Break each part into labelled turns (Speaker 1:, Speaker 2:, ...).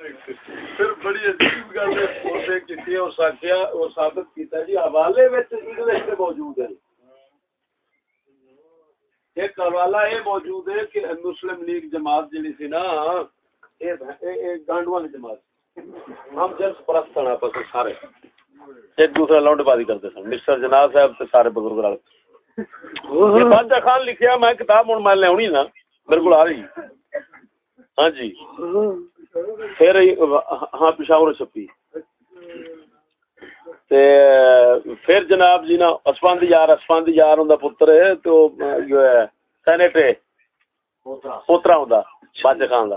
Speaker 1: پھر بڑی عجیب گل ہے اور ساکھیا اور ثابت کیتا جی حوالے وچ انگلش تے موجود ہے۔ ایک حوالہ یہ موجود ہے کہ مسلم لیگ جماعت جڑی سی نا جماعت۔ ہم جنس پرست آپس سارے۔ ایک لونڈ بازی کرتے سن۔ مسٹر جناب صاحب تے سارے بزرگ رل۔ بادشاہ خان لکھیا، میں کتاب میں لونی نا، میرے کو آ رہی۔ ہاں جی۔ پھر ہاں پشاور چھپی۔ پھر جناب جی نا اسفند یار اسفند یار ہوں پتر ہے تو جو ہے سینٹ پوترا۔ ہوں بادشاہ خان کا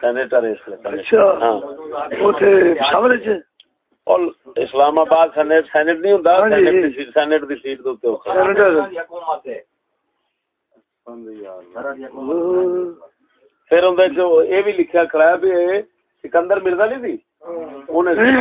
Speaker 1: سینیٹر اچھا۔ ہاں۔ اسلام آباد سینٹ سینٹ نہیں ہوں ہاں جی، سینٹ سیٹ پھر یہ بھی لکھا کھڑا بھی سکندر مرزا نہیں تھی؟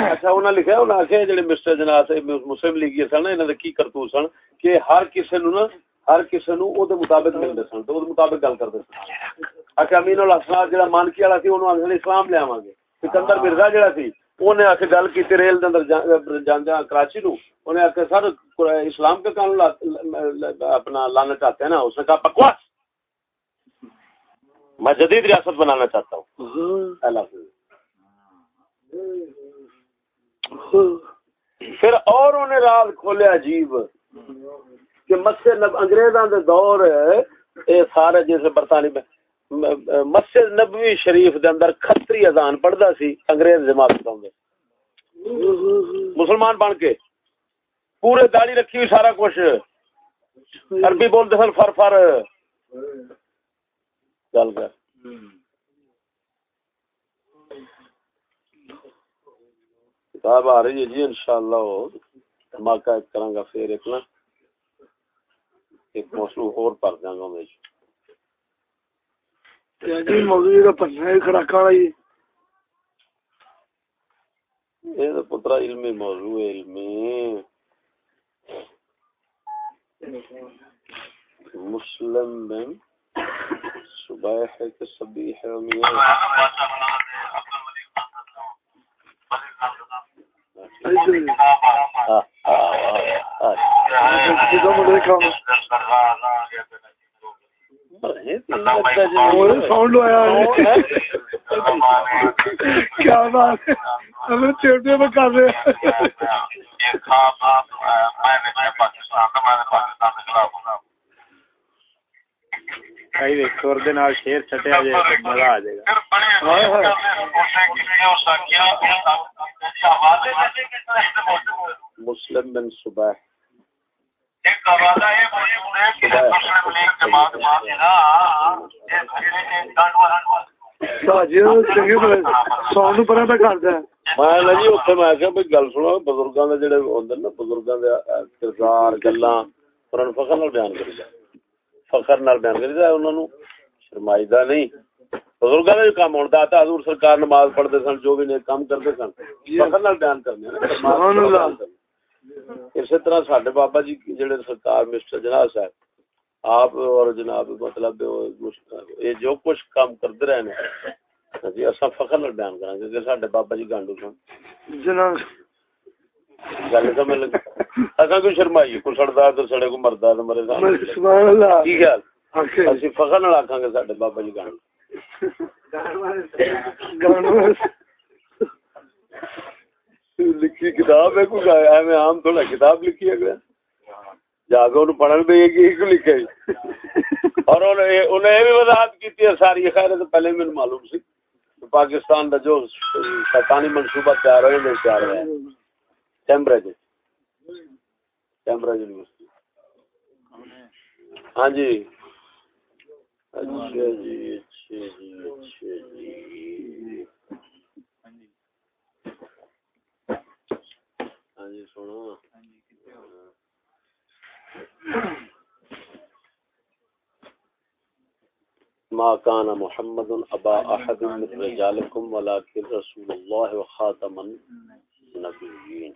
Speaker 1: اچھا لکھا جڑے مسٹر جناس مسلم لیگ سن انہوں کی کرتوت سن کہ ہر کسی نو نا ہر کسی نو او دے مطابق ملتے سن تو مطابق گل کرتے سن۔ اچھا امین الاسلام جڑا مانکی والا سی اسلام لے آواں گے۔ سکندر مرزا جڑا سی انہیں آ کے گل کی ریل دے اندر کراچی نو آ سر اسلام کے قانون اپنا لانا چاہتے ہیں نا اس نے کہا بکواس! میں جدید ریاست بنانا چاہتا ہوں۔ پھر اور انہیں رات کھولے عجیب کہ مسجد انگریزاں دے دور اے سارے جیسے برطانیہ میں مسجد نبوی شریف دے اندر کھتری اذان پڑھدا سی انگریز جماعت دے مسلمان بن کے پورے داڑھی رکھی ہوئی سارا کچھ۔ عربی بولتے سن فر فر۔ گل کر۔ کتاب آ رہی ہے جی انشاءاللہ۔ دھماکہ کروں گا پھر ایک نا۔ ایک موضوع اور پڑھ دیا گا میں۔ جی موضوع کا پڑھنا ہے یہ تو پترا علمی موضوع ہے علمی۔ مسلم بن صبح ہے کہ کیا بات ہمیں چیٹے میں کر رہے شیر چٹیا جائے مزہ آ جائے گا مسلم بن صبح بزرگاں جڑے ہوندے نا بزرگاں دے کردار گلاں قرآن فخر نال بیان کری جائے فخر نال بیان کری جائے انہاں نو شرمائیدہ نہیں۔ بزرگاں دا کام ہوندا تا حضور سرکار نماز پڑھدے سن جو بھی نیک کام کردے سن فخر نال بیان کرنے سبحان اللہ۔ اسی طرح سڈے بابا جی جڑے سرکار مسٹر جناب صاحب آپ اور جناب مطلب یہ جو کچھ کام کرتے رہے جی اصا فخر بیان کریں گے سڈے بابا جی گانڈو سن۔ جناب گل سمجھ لگی اصا کوئی شرمائی کو سڑتا تو سڑے کو مردا تو مرے کی خیال اسی فخر نال آکھاں گے سڈے بابا جی گانڈو لکھی کتاب ہے کوئی ایویں عام تھوڑا کتاب لکھی ہے جا کے انہوں پڑھن پہ یہ لکھے اور انہیں یہ بھی وضاحت کی ساری خیر تو پہلے میرے معلوم سی پاکستان کا جو شیطانی منصوبہ تیار ہوئے تیار ہوا کیمبرج کیمبرج یونیورسٹی ہاں جی۔ اچھا جی اچھا جی اچھا جی۔ ہاں جی سنو۔ ما كان محمد ابا احد من رجالكم ولكن رسول الله وخاتم النبيين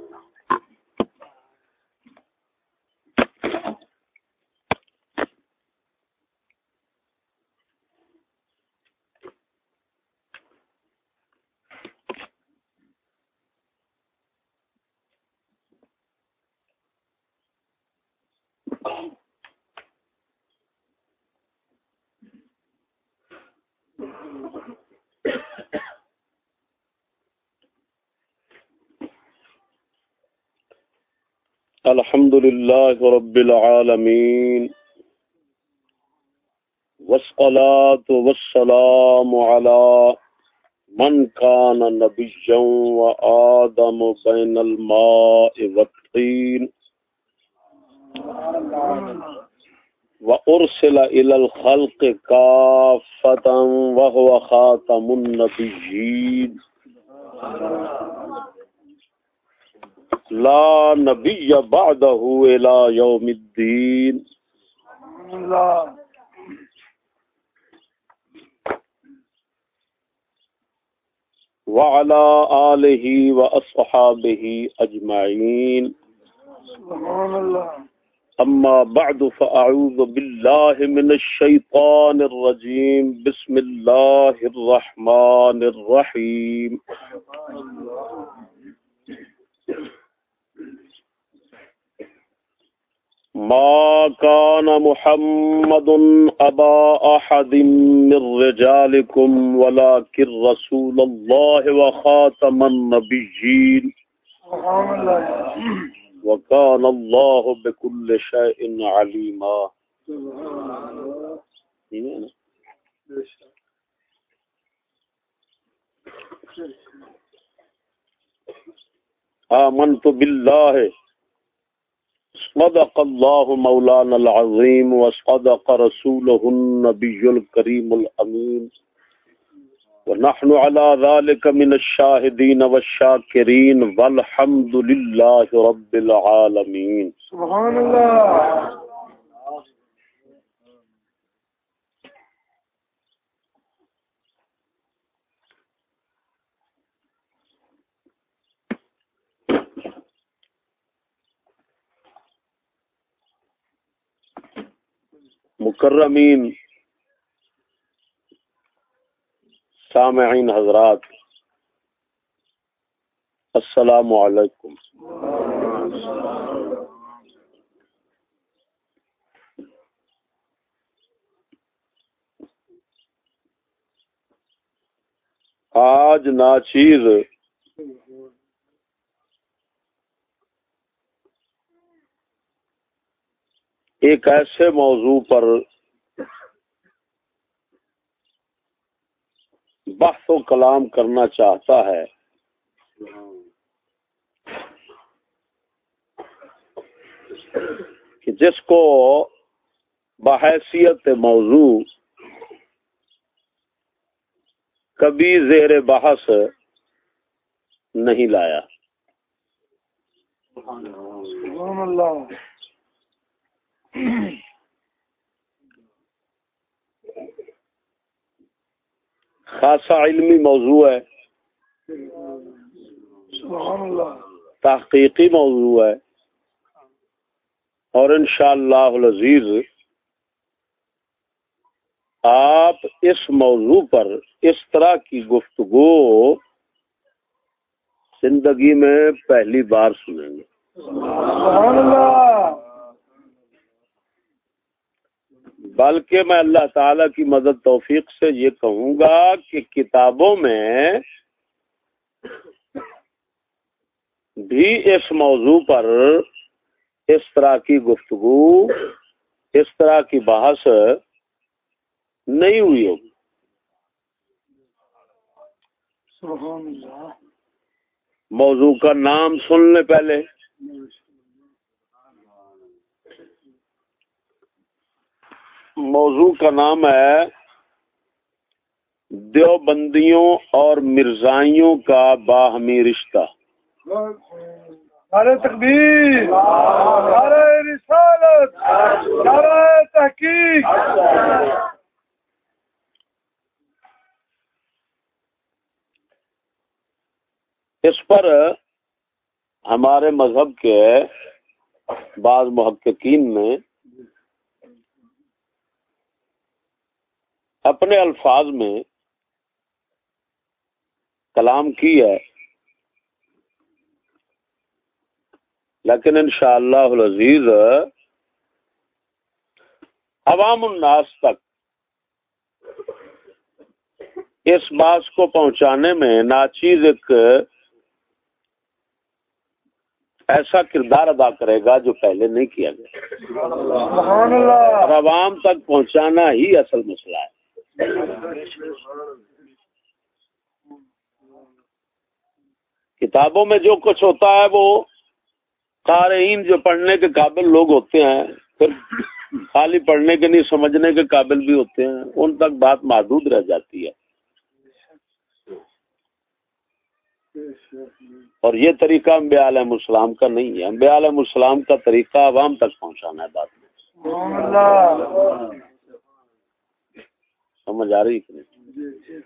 Speaker 1: الحمد لله رب العالمين والصلاة والسلام على من كان نبيا وآدم بين الماء والطين وأرسل إلى الخلق كافة وهو خاتم النبيين. لا نبی بعدہ الى یوم الدین. وعلى آلہ واصحابہ اجمعین. سبحان اللہ اما بعد فاعوذ باللہ من الشیطان الرجیم. بسم اللہ الرحمن الرحیم. ما كان محمد أبا أحد من رجالكم، ولكن رسول الله وخاتم النبيين. وكان الله بكل شيء عليما. آمنت بالله. صدق الله مولانا العظيم وصدق رسوله النبي الكريم الأمين ونحن على ذلك من الشاهدين والشاكرين والحمد لله رب العالمين سبحان الله مکرمین سامعین حضرات السلام علیکم۔ آج ناچیز ایک ایسے موضوع پر بحث و کلام کرنا چاہتا ہے۔ کہ جس کو بحیثیت موضوع کبھی زیر بحث نہیں لایا۔ اللہ۔ خاصا علمی موضوع ہے۔ تحقیقی موضوع ہے۔ اور انشاءاللہ العزیز آپ اس موضوع پر اس طرح کی گفتگو زندگی میں پہلی بار سنیں گے۔ سبحان اللہ۔ بلکہ میں اللہ تعالی کی مدد توفیق سے یہ کہوں گا کہ کتابوں میں بھی اس موضوع پر اس طرح کی گفتگو اس طرح کی بحث نہیں ہوئی ہوگی۔ موضوع کا نام سن لے پہلے۔ موضوع کا نام ہے دیوبندیوں اور مرزائیوں کا باہمی رشتہ۔
Speaker 2: نعرہ تکبیر نعرہ رسالت نعرہ تحقیق۔
Speaker 1: اس پر ہمارے مذہب کے بعض محققین نے اپنے الفاظ میں کلام کی ہے۔ لیکن انشاءاللہ العزیز عوام الناس تک اس بات کو پہنچانے میں ناچیز ایک ایسا کردار ادا کرے گا جو پہلے نہیں کیا گیا۔ اور عوام تک پہنچانا ہی اصل مسئلہ ہے۔ کتابوں میں جو کچھ ہوتا ہے وہ قارئین جو پڑھنے کے قابل لوگ ہوتے ہیں، پھر خالی پڑھنے کے نہیں، سمجھنے کے قابل بھی ہوتے ہیں، ان تک بات محدود رہ جاتی ہے۔ اور یہ طریقہ امبیا علیہ السلام کا نہیں ہے۔ امبیا علیہ السلام کا طریقہ عوام تک پہنچانا ہے بات میں۔ سمجھ آ رہی کہ نہیں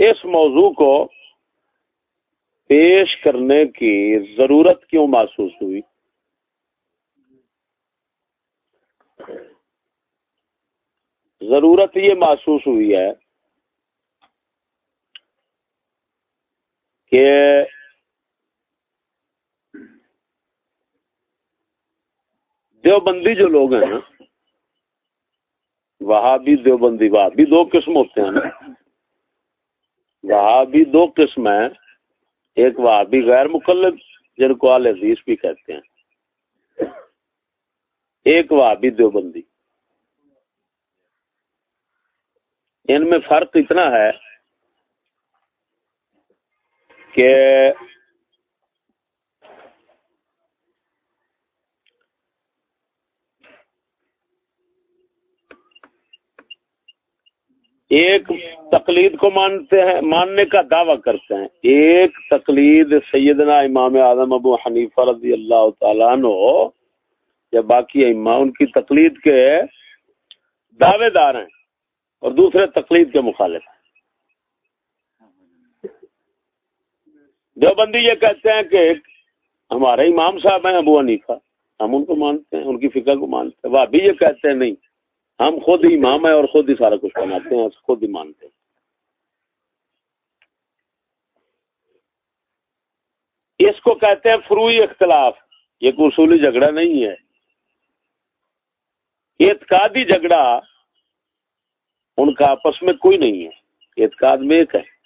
Speaker 1: اس موضوع کو پیش کرنے کی ضرورت کیوں محسوس ہوئی؟ ضرورت یہ محسوس ہوئی ہے کہ دیوبندی جو لوگ ہیں نا وہاں بھی دیوبندی وہاں بھی دو قسم ہوتے ہیں نا۔ دو قسم ہیں، ایک وہاں بھی غیر مقلد، جن کو آل عزیز بھی کہتے ہیں۔ ایک وہاں بھی دیوبندی۔ ان میں فرق اتنا ہے کہ ایک تقلید کو مانتے ہیں، ماننے کا دعویٰ کرتے ہیں۔ ایک تقلید سیدنا امام اعظم ابو حنیفہ رضی اللہ تعالیٰ عنہ یا باقی اما ان کی تقلید کے دعوے دار ہیں اور دوسرے تقلید کے مخالف ہیں۔ دیوبندی یہ کہتے ہیں کہ ہمارے امام صاحب ہیں ابو حنیفہ، ہم ان کو مانتے ہیں، ان کی فکر کو مانتے ہیں۔ وہ بھی یہ کہتے ہیں نہیں۔ ہم خود ہی امام ہیں اور خود ہی سارا کچھ بناتے ہیں خود ہی مانتے ہیں۔ اس کو کہتے ہیں فروئی اختلاف۔ یہ کوئی اصولی جھگڑا نہیں ہے۔ اعتقادی جھگڑا ان کا آپس میں کوئی نہیں ہے۔ اعتقاد میں ایک ہے۔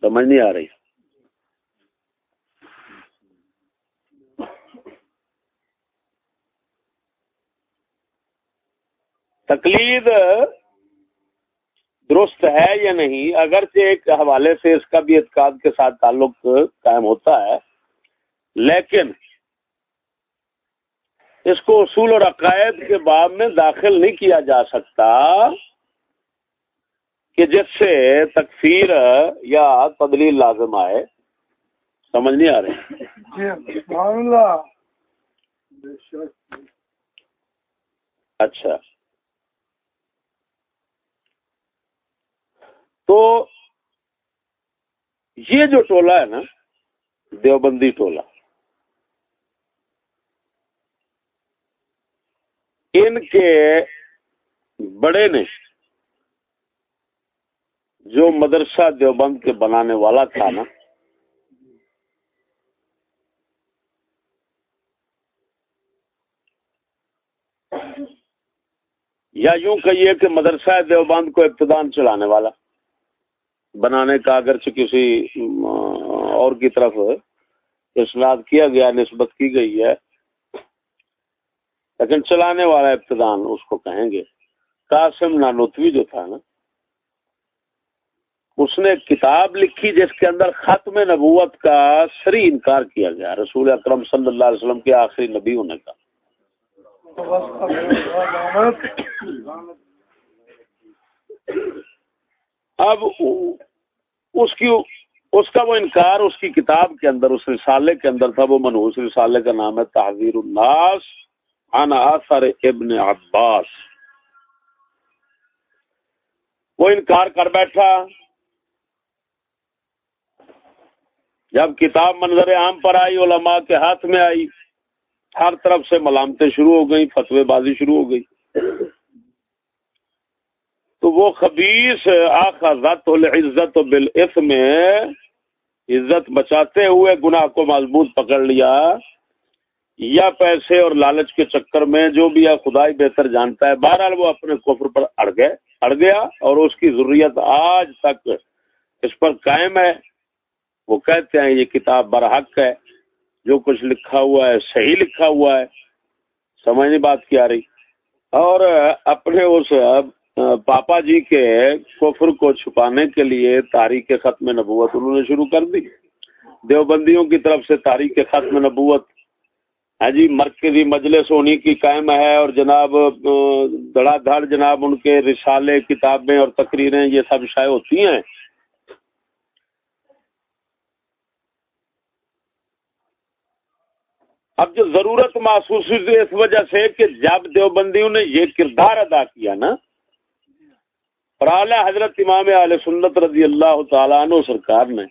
Speaker 1: سمجھ نہیں آ رہی۔ تقلید درست ہے یا نہیں؟ اگرچہ ایک حوالے سے اس کا بھی اعتقاد کے ساتھ تعلق قائم ہوتا ہے لیکن اس کو اصول اور عقائد کے باب میں داخل نہیں کیا جا سکتا کہ جس سے تکفیر یا تدلیل لازم آئے۔ سمجھ نہیں آ رہی۔
Speaker 2: جی،
Speaker 1: اچھا۔ تو یہ جو ٹولہ ہے نا، دیوبندی ٹولہ، ان کے بڑے نے جو مدرسہ دیوبند کے بنانے والا تھا نا، یا یوں کہیے کہ مدرسہ دیوبند کو ابتدان چلانے والا بنانے کا اگرچہ کسی اور کی طرف اسناد کیا گیا، نسبت کی گئی ہے، لیکن چلانے والا ابتدان اس کو کہیں گے۔ قاسم نانوتوی جو تھا نا، اس نے کتاب لکھی جس کے اندر ختم نبوت کا سری انکار کیا گیا۔ رسول اکرم صلی اللہ علیہ وسلم کے آخری نبی ہونے کا۔ اب اس کی اس کا وہ انکار اس کی کتاب کے اندر، اس رسالے کے اندر تھا، وہ منوس رسالے کا نام ہے تحویر الناس عن آثر ابن عباس۔ وہ انکار کر بیٹھا۔ جب کتاب منظر عام پر آئی، علماء کے ہاتھ میں آئی، ہر طرف سے ملامتیں شروع ہو گئی فتوی بازی شروع ہو گئی۔ تو وہ خبیص آخذت العزت بالعث میں عزت بچاتے ہوئے گناہ کو مضبوط پکڑ لیا یا پیسے اور لالچ کے چکر میں جو بھی ہے خدائی بہتر جانتا ہے۔ بہرحال وہ اپنے کفر پر اڑ گئے، اڑ گیا اور اس کی ضروریت آج تک اس پر قائم ہے۔ وہ کہتے ہیں یہ کتاب برحق ہے، جو کچھ لکھا ہوا ہے صحیح لکھا ہوا ہے سمجھنے بات کی آ رہی۔ اور اپنے اس پاپا جی کے کفر کو چھپانے کے لیے تاریخ ختم نبوت انہوں نے شروع کر دی۔ دیوبندیوں کی طرف سے تاریخ ختم نبوت۔ ہاں جی مرکزی مجلس ہونی کی قائم ہے اور جناب دڑا دھڑ جناب، ان کے رسالے، کتابیں اور تقریریں یہ سب شائع ہوتی ہیں۔ اب جو ضرورت محسوس ہوئی اس وجہ سے کہ جب دیوبندیوں نے یہ کردار ادا کیا نا اور اعلی حضرت امام علیہ سنت رضی اللہ تعالیٰ عنہ سرکار نے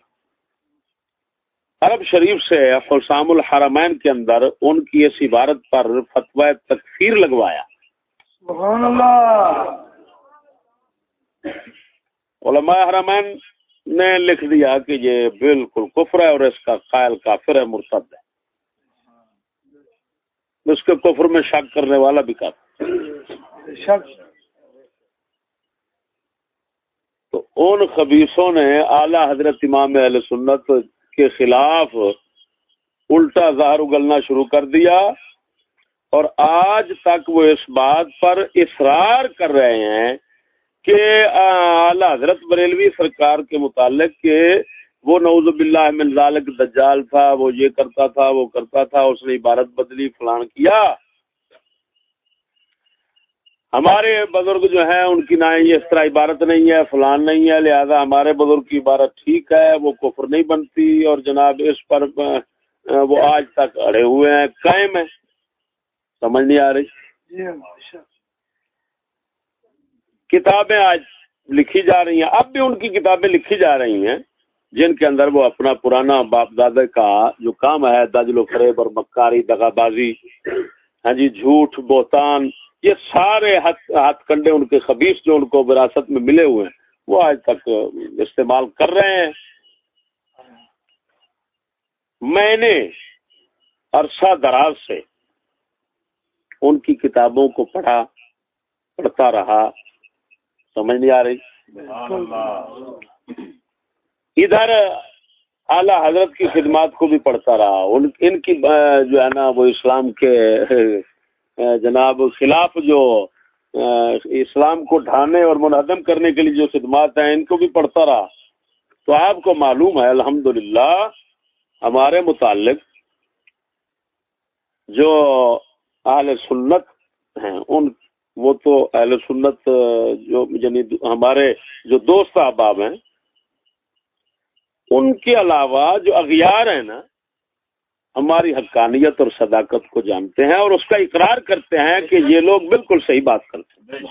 Speaker 1: عرب شریف سے حسام الحرمین کے اندر ان کی اس عبارت پر فتوی تکفیر لگوایا۔
Speaker 2: سبحان اللہ۔
Speaker 1: علماء حرمین نے لکھ دیا کہ یہ بالکل کفر ہے اور اس کا قائل کافر ہے مرتد ہے۔ اس کے کفر میں شک کرنے والا بھی کافر
Speaker 2: شک۔
Speaker 1: تو ان خبیصوں نے اعلی حضرت امام علیہ سنت کے خلاف الٹا زہر اگلنا شروع کر دیا اور آج تک وہ اس بات پر اصرار کر رہے ہیں کہ اعلی حضرت بریلوی سرکار کے متعلق کہ وہ نوز باللہ من ذالک دجال تھا، وہ یہ کرتا تھا، وہ کرتا تھا، اس نے عبارت بدلی، فلان کیا۔ ہمارے بزرگ جو ہیں ان کی نہ اس طرح عبارت نہیں ہے فلان نہیں ہے لہذا ہمارے بزرگ کی عبارت ٹھیک ہے وہ کفر نہیں بنتی اور جناب اس پر وہ آج تک اڑے ہوئے ہیں قائم ہے سمجھ نہیں آ رہی؟
Speaker 2: جی
Speaker 1: کتابیں آج لکھی جا رہی ہیں۔ اب بھی ان کی کتابیں لکھی جا رہی ہیں جن کے اندر وہ اپنا پرانا باپ دادا کا جو کام ہے دجل و فریب اور مکاری دگا بازی ہاں جی جھوٹ بہتان یہ سارے ہاتھ کنڈے ان کے خبیص جو ان کو وراثت میں ملے ہوئے ہیں، وہ آج تک استعمال کر رہے ہیں۔ میں نے عرصہ دراز سے ان کی کتابوں کو پڑھا، پڑھتا رہا، سمجھ نہیں آ رہی؟ ادھر اعلی حضرت کی خدمات کو بھی پڑھتا رہا۔ ان کی جو ہے نا، وہ اسلام کے جناب خلاف جو اسلام کو ڈھانے اور منہدم کرنے کے لیے جو خدمات ہیں، ان کو بھی پڑھتا رہا۔ تو آپ کو معلوم ہے الحمد ہمارے متعلق جو اہل سنت ہیں، ان، وہ تو اہل سنت جو یعنی ہمارے جو دوست احباب ہیں، ان کے علاوہ جو اغیار ہیں نا ہماری حقانیت اور صداقت کو جانتے ہیں اور اس کا اقرار کرتے ہیں کہ یہ لوگ بالکل صحیح بات کرتے ہیں۔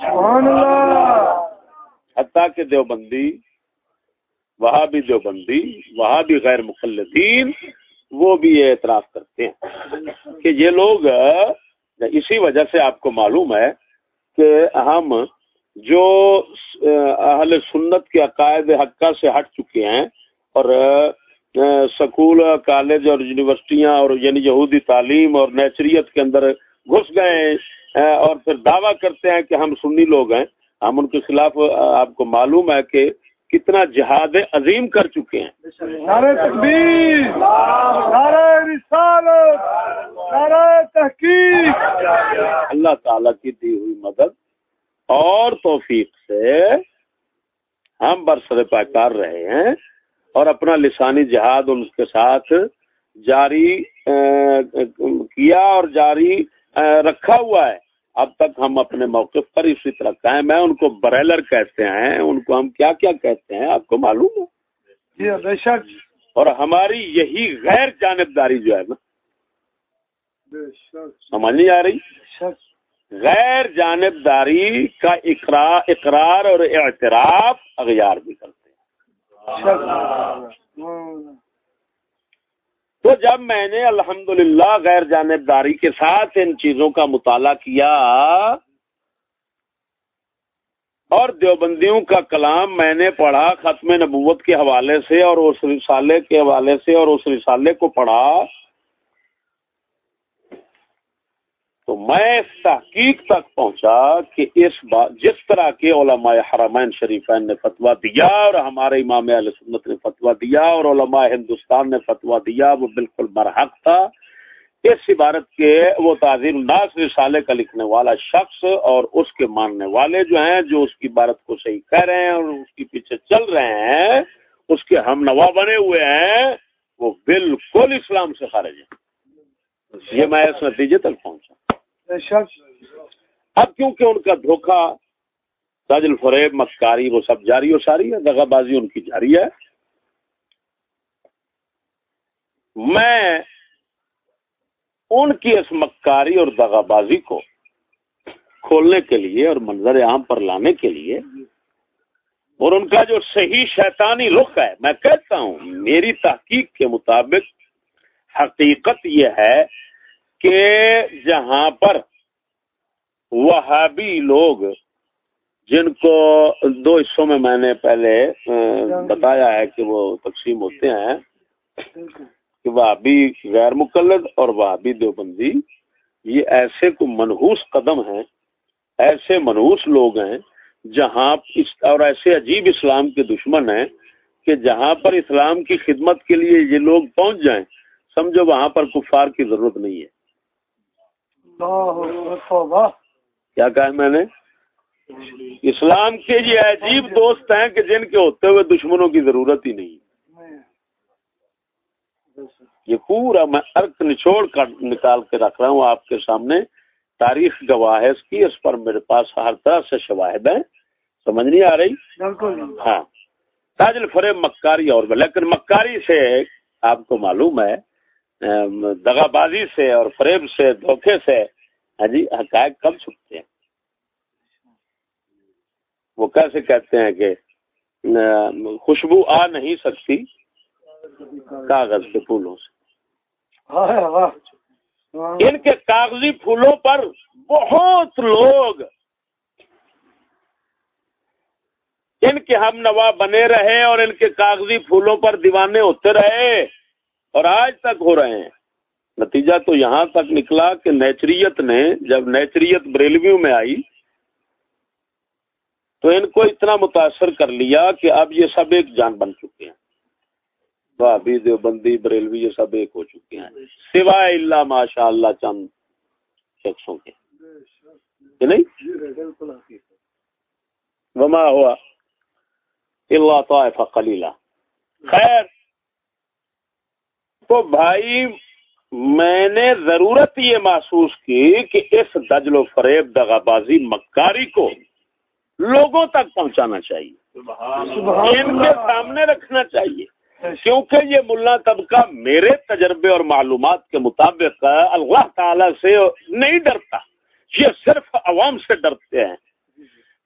Speaker 1: حتیٰ کہ دیوبندی وہاں بھی دیوبندی وہاں بھی غیر مخلدین وہ بھی یہ اعتراف کرتے ہیں کہ یہ لوگ اسی وجہ سے آپ کو معلوم ہے کہ ہم جو اہل سنت کے عقائد حقہ سے ہٹ چکے ہیں اور سکول کالج اور یونیورسٹیاں اور یعنی یہودی تعلیم اور نیچریت کے اندر گھس گئے اور پھر دعویٰ کرتے ہیں کہ ہم سنی لوگ ہیں۔ ہم ان کے خلاف آپ کو معلوم ہے کہ کتنا جہاد عظیم کر چکے ہیں۔
Speaker 2: نعرہ تکبیر نعرہ رسالت نعرہ تحقیق۔
Speaker 1: اللہ تعالی کی دی ہوئی مدد اور توفیق سے ہم برسر پیکار رہے ہیں۔ اور اپنا لسانی جہاد ان کے ساتھ جاری کیا اور جاری رکھا ہوا ہے۔ اب تک ہم اپنے موقف پر اسی طرح قائم میں ان کو بریلر کہتے ہیں۔ ان کو ہم کیا کیا کہتے ہیں؟ آپ کو معلوم ہے
Speaker 2: جی بے شک۔
Speaker 1: اور ہماری یہی غیر جانبداری جو ہے نا۔ سمجھ نہیں آ رہی؟ غیر جانبداری کا اقرار اقرار اور اعتراف اغیار بھی کرتے ہیں۔ تو جب میں نے الحمدللہ غیر جانبداری کے ساتھ ان چیزوں کا مطالعہ کیا اور دیوبندیوں کا کلام میں نے پڑھا ختم نبوت کے حوالے سے اور اس رسالے کے حوالے سے اور اس رسالے کو پڑھا تو میں تحقیق تک پہنچا کہ اس بات جس طرح کے علماء حرمین شریفین نے فتوا دیا اور ہمارے امام علیہ سنت نے فتوا دیا اور علماء ہندوستان نے فتوا دیا، وہ بالکل برحق تھا۔ اس عبارت کے وہ تعزیر الناس رسالے کا لکھنے والا شخص اور اس کے ماننے والے جو ہیں، جو اس کی عبارت کو صحیح کہہ رہے ہیں اور اس کے پیچھے چل رہے ہیں، اس کے ہم نوا بنے ہوئے ہیں، وہ بالکل اسلام سے خارج ہیں۔ یہ میں اس نتیجے تک پہنچا۔ اب کیونکہ ان کا دھوکہ تاج الفریب مکاری وہ سب جاری و ساری ہے، دغا بازی ان کی جاری ہے۔ میں ان کی اس مکاری اور دغا بازی کو کھولنے کے لیے اور منظر عام پر لانے کے لیے اور ان کا جو صحیح شیطانی رخ ہے، میں کہتا ہوں، میری تحقیق کے مطابق حقیقت یہ ہے کہ جہاں پر وہابی لوگ جن کو دو حصوں میں میں نے پہلے بتایا ہے کہ وہ تقسیم ہوتے ہیں، کہ وہابی غیر مقلد اور وہابی دیوبندی، یہ ایسے کو منحوس قدم ہیں، ایسے منحوس لوگ ہیں جہاں اور ایسے عجیب اسلام کے دشمن ہیں کہ جہاں پر اسلام کی خدمت کے لیے یہ لوگ پہنچ جائیں، سمجھو وہاں پر کفار کی ضرورت نہیں ہے۔ کیا کہا میں نے؟ اسلام کے یہ عجیب دوست ہیں کہ جن کے ہوتے ہوئے دشمنوں کی ضرورت ہی نہیں۔ یہ پورا میں ارک نچوڑ کر نکال کے رکھ رہا ہوں آپ کے سامنے۔ تاریخ گواہ ہے اس کی اس پر میرے پاس ہر طرح سے شواہد ہیں۔ سمجھ نہیں آ رہی؟ ہاں۔ تاج الفریب مکاری اور لیکن مکاری سے آپ کو معلوم ہے دغا بازی سے اور فریب سے دھوکے سے ہاں جی حقائق کم چھپتے ہیں۔ وہ کیسے کہتے ہیں کہ خوشبو آ نہیں سکتی کاغذ کے پھولوں سے۔ ان کے کاغذی پھولوں پر بہت لوگ ان کے ہم نوا بنے رہے اور ان کے کاغذی پھولوں پر دیوانے ہوتے رہے۔ اور آج تک ہو رہے ہیں۔ نتیجہ تو یہاں تک نکلا کہ نیچریت نے جب نیچریت بریلویوں میں آئی، تو ان کو اتنا متاثر کر لیا کہ اب یہ سب ایک جان بن چکے ہیں۔ بھابی دیوبندی، بریلوی، یہ سب ایک ہو چکے ہیں۔ سوائے اللہ ماشاء اللہ چند شخصوں کے۔ نہیں؟ وما ہوا اللہ طائفہ خیر۔ تو بھائی میں نے ضرورت یہ محسوس کی کہ اس دجل و فریب دغا بازی مکاری کو لوگوں تک پہنچانا چاہیے۔ ان کے سامنے رکھنا چاہیے۔ کیونکہ یہ ملا طبقہ میرے تجربے اور معلومات کے مطابق اللہ تعالی سے نہیں ڈرتا یہ صرف عوام سے ڈرتے ہیں۔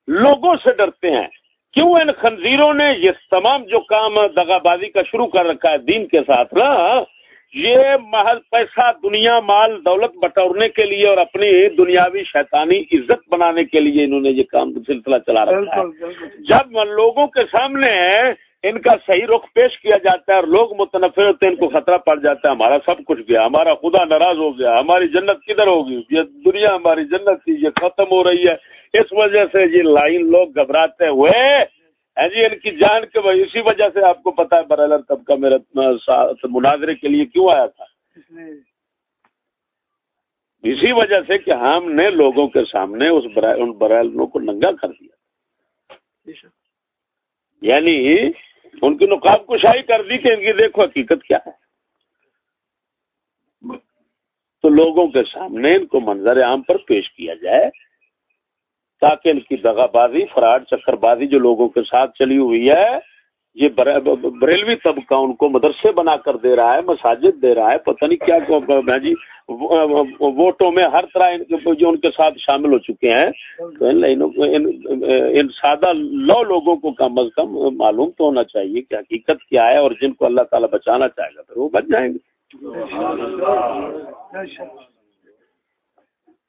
Speaker 1: لوگوں سے ڈرتے ہیں۔ کیوں ان خنزیروں نے یہ تمام جو کام دغا بازی کا شروع کر رکھا ہے دین کے ساتھ نا یہ محض پیسہ دنیا مال دولت بٹورنے کے لیے اور اپنی دنیاوی شیطانی عزت بنانے کے لیے انہوں نے یہ کام سلسلہ چلا رکھا ہے۔ جب لوگوں کے سامنے ان کا صحیح رخ پیش کیا جاتا ہے اور لوگ متنفر ہوتے ہیں ان کو خطرہ پڑ جاتا ہے ہمارا سب کچھ گیا ہمارا خدا ناراض ہو گیا ہماری جنت کدھر ہوگی؟ یہ دنیا ہماری جنت تھی یہ ختم ہو رہی ہے۔ اس وجہ سے یہ لائن لوگ گھبراتے ہوئے ہے جی ان کی جان کے وجہ- اسی وجہ سے آپ کو پتا ہے برائلر طبقہ میرے ساتھ مناظرے کے لیے کیوں آیا تھا؟ اسی وجہ سے کہ ہم نے لوگوں کے سامنے اس ان برائلروں کو ننگا کر دیا۔ یعنی ان کی نقاب کشائی کر دی کہ ان کی دیکھو حقیقت کیا ہے۔ تو لوگوں کے سامنے ان کو منظر عام پر پیش کیا جائے۔ تاکہ ان کی دغا بازی فراڈ چکر بازی جو لوگوں کے ساتھ چلی ہوئی ہے یہ بر- بریلوی طبقہ ان کو مدرسے بنا کر دے رہا ہے مساجد دے رہا ہے پتہ نہیں کیا جی ووٹوں میں ہر طرح ان کے- جو ان کے ساتھ شامل ہو چکے ہیں تو ان سادہ لو لوگوں کو کم از کم معلوم تو ہونا چاہیے کہ حقیقت کیا ہے اور جن کو اللہ تعالیٰ بچانا چاہے گا پھر وہ بچ جائیں گے۔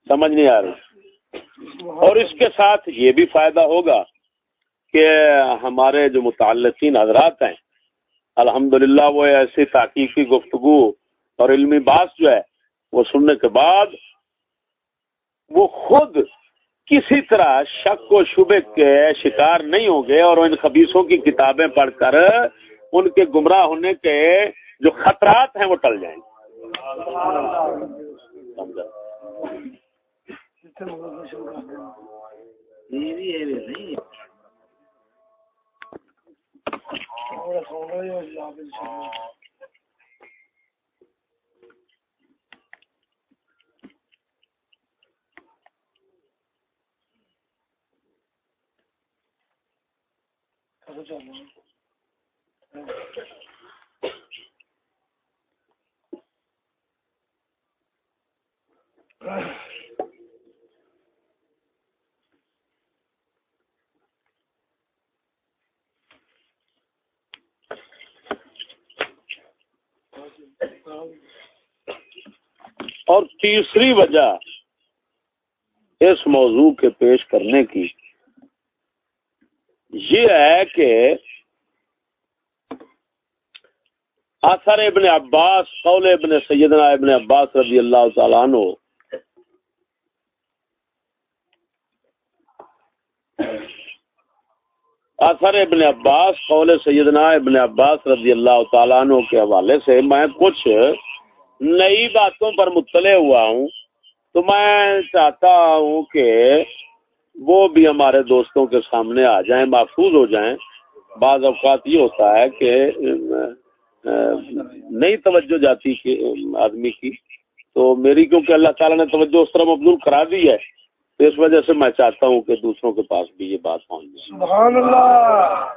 Speaker 1: سمجھ نہیں آ رہی۔ اور اس کے ساتھ یہ بھی فائدہ ہوگا کہ ہمارے جو متعلقین حضرات ہیں الحمدللہ وہ ایسی تحقیقی گفتگو اور علمی بات جو ہے وہ سننے کے بعد وہ خود کسی طرح شک و شبے کے شکار نہیں ہوں گے اور ان خبیصوں کی کتابیں پڑھ کر ان کے گمراہ ہونے کے جو خطرات ہیں وہ ٹل جائیں گے۔ سمجھا
Speaker 2: جتنے لوگ شروع کر دیں تھوڑا سونا ہی ہو جائے آپ انشاءاللہ کیسے چل رہا ہے
Speaker 1: اور تیسری وجہ اس موضوع کے پیش کرنے کی یہ ہے کہ آثر ابن عباس، قول ابن سیدنا ابن عباس رضی اللہ تعالیٰ عنہ اثر ابن عباس، قول سیدنا ابن عباس رضی اللہ تعالیٰ عنہ کے حوالے سے میں کچھ نئی باتوں پر مطلع ہوا ہوں۔ تو میں چاہتا ہوں کہ وہ بھی ہمارے دوستوں کے سامنے آ جائیں، محفوظ ہو جائیں۔ بعض اوقات یہ ہوتا ہے کہ نئی توجہ جاتی کہ آدمی کی۔ تو میری، کیونکہ اللہ تعالیٰ نے توجہ اس طرح مبدول کرا دی ہے۔ تو اس وجہ سے میں چاہتا ہوں کہ دوسروں کے پاس بھی یہ بات پہنچ جائے۔
Speaker 2: سبحان اللہ۔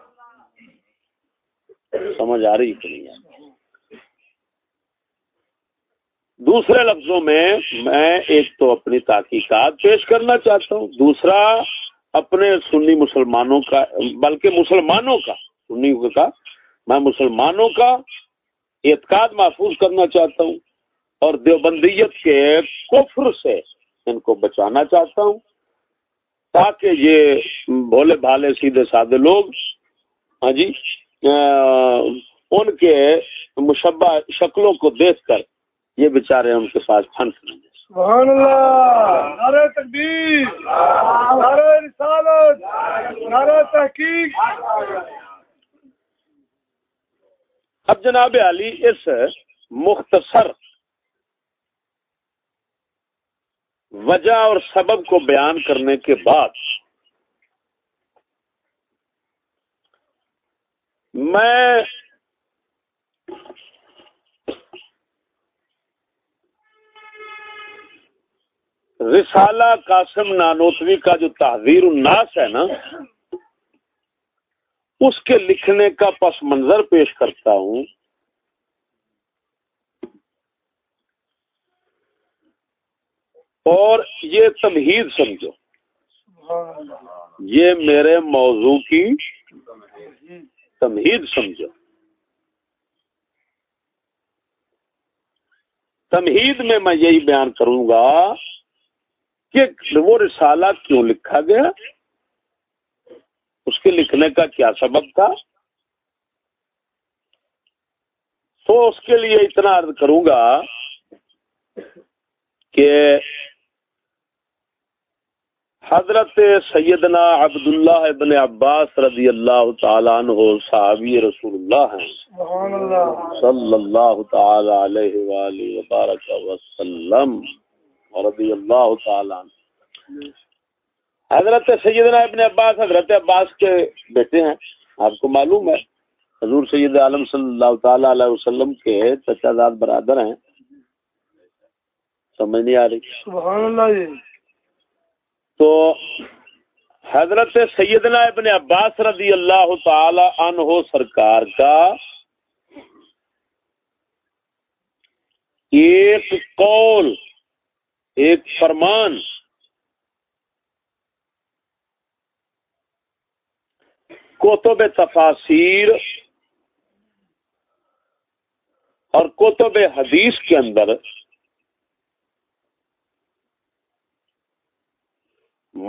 Speaker 1: سمجھ آ رہی کہ نہیں دوسرے لفظوں میں میں ایک تو اپنی تحقیقات پیش کرنا چاہتا ہوں دوسرا اپنے سنی مسلمانوں کا بلکہ مسلمانوں کا سنی کا میں مسلمانوں کا اعتقاد محفوظ کرنا چاہتا ہوں اور دیوبندیت کے کفر سے ان کو بچانا چاہتا ہوں تاکہ یہ بھولے بھالے سیدھے سادے لوگ ہاں جی ان کے مشبہ شکلوں کو دیکھ کر یہ بیچارے ان کے پاس پھنس گے
Speaker 2: سبحان اللہ نعرہ تکبیر نعرہ رسالت نعرہ تحقیق۔
Speaker 1: اب جناب علی اس مختصر وجہ اور سبب کو بیان کرنے کے بعد میں رسالہ قاسم نانوتوی کا جو تحریر الناس ہے نا، اس کے لکھنے کا پس منظر پیش کرتا ہوں۔ اور یہ تمہید سمجھو۔ یہ میرے موضوع کی تمہید سمجھو۔ تمہید میں میں یہی بیان کروں گا کہ وہ رسالہ کیوں لکھا گیا، اس کے لکھنے کا کیا سبب تھا۔ تو اس کے لیے اتنا عرض کروں گا کہ حضرت سیدنا عبداللہ ابن عباس رضی اللہ تعالیٰ عنہ صحابی رسول اللہ ہیں۔
Speaker 2: سبحان اللہ۔
Speaker 1: صلی اللہ تعالی علیہ وآلہ وبارک وسلم رضی اللہ تعالیٰ عنہ۔ حضرت سیدنا ابن عباس حضرت عباس کے بیٹے ہیں۔ آپ کو معلوم ہے حضور سید عالم صلی اللہ تعالی علیہ وسلم کے چچا زاد برادر ہیں۔ سمجھ نہیں آ رہی۔
Speaker 2: سبحان اللہ جی۔
Speaker 1: تو حضرت سیدنا ابن عباس رضی اللہ تعالی عنہ سرکار کا ایک قول، ایک فرمان کتب تفاصیر اور کتب حدیث کے اندر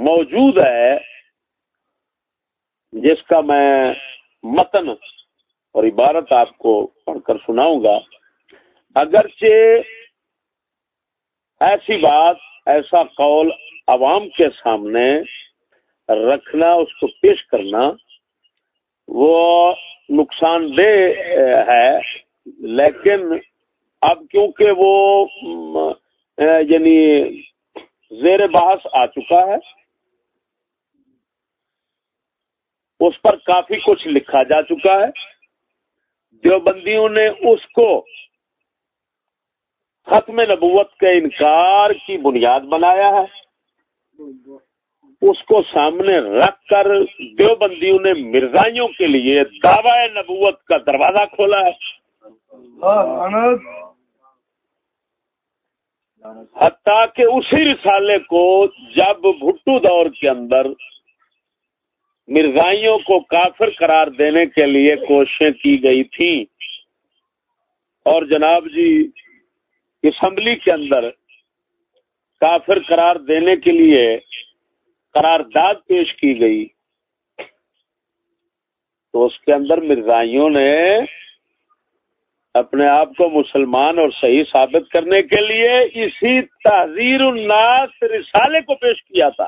Speaker 1: موجود ہے جس کا میں متن اور عبارت آپ کو پڑھ کر سناؤں گا۔ اگرچہ ایسی بات، ایسا قول عوام کے سامنے رکھنا، اس کو پیش کرنا، وہ نقصان دہ ہے۔ لیکن اب کیونکہ وہ یعنی زیر بحث آ چکا ہے اس پر کافی کچھ لکھا جا چکا ہے۔ دیوبندیوں نے اس کو ختم نبوت کے انکار کی بنیاد بنایا ہے۔ اس کو سامنے رکھ کر دیوبندیوں نے مرزائیوں کے لیے دعوی نبوت کا دروازہ کھولا ہے۔ حتیٰ کہ اسی رسالے کو جب بھٹو دور کے اندر مرزائیوں کو کافر قرار دینے کے لیے کوششیں کی گئی تھی اور جناب جی اسمبلی کے اندر کافر قرار دینے کے لیے قرارداد پیش کی گئی۔ تو اس کے اندر مرزائیوں نے اپنے آپ کو مسلمان اور صحیح ثابت کرنے کے لیے اسی تحزیر الناس رسالے کو پیش کیا تھا۔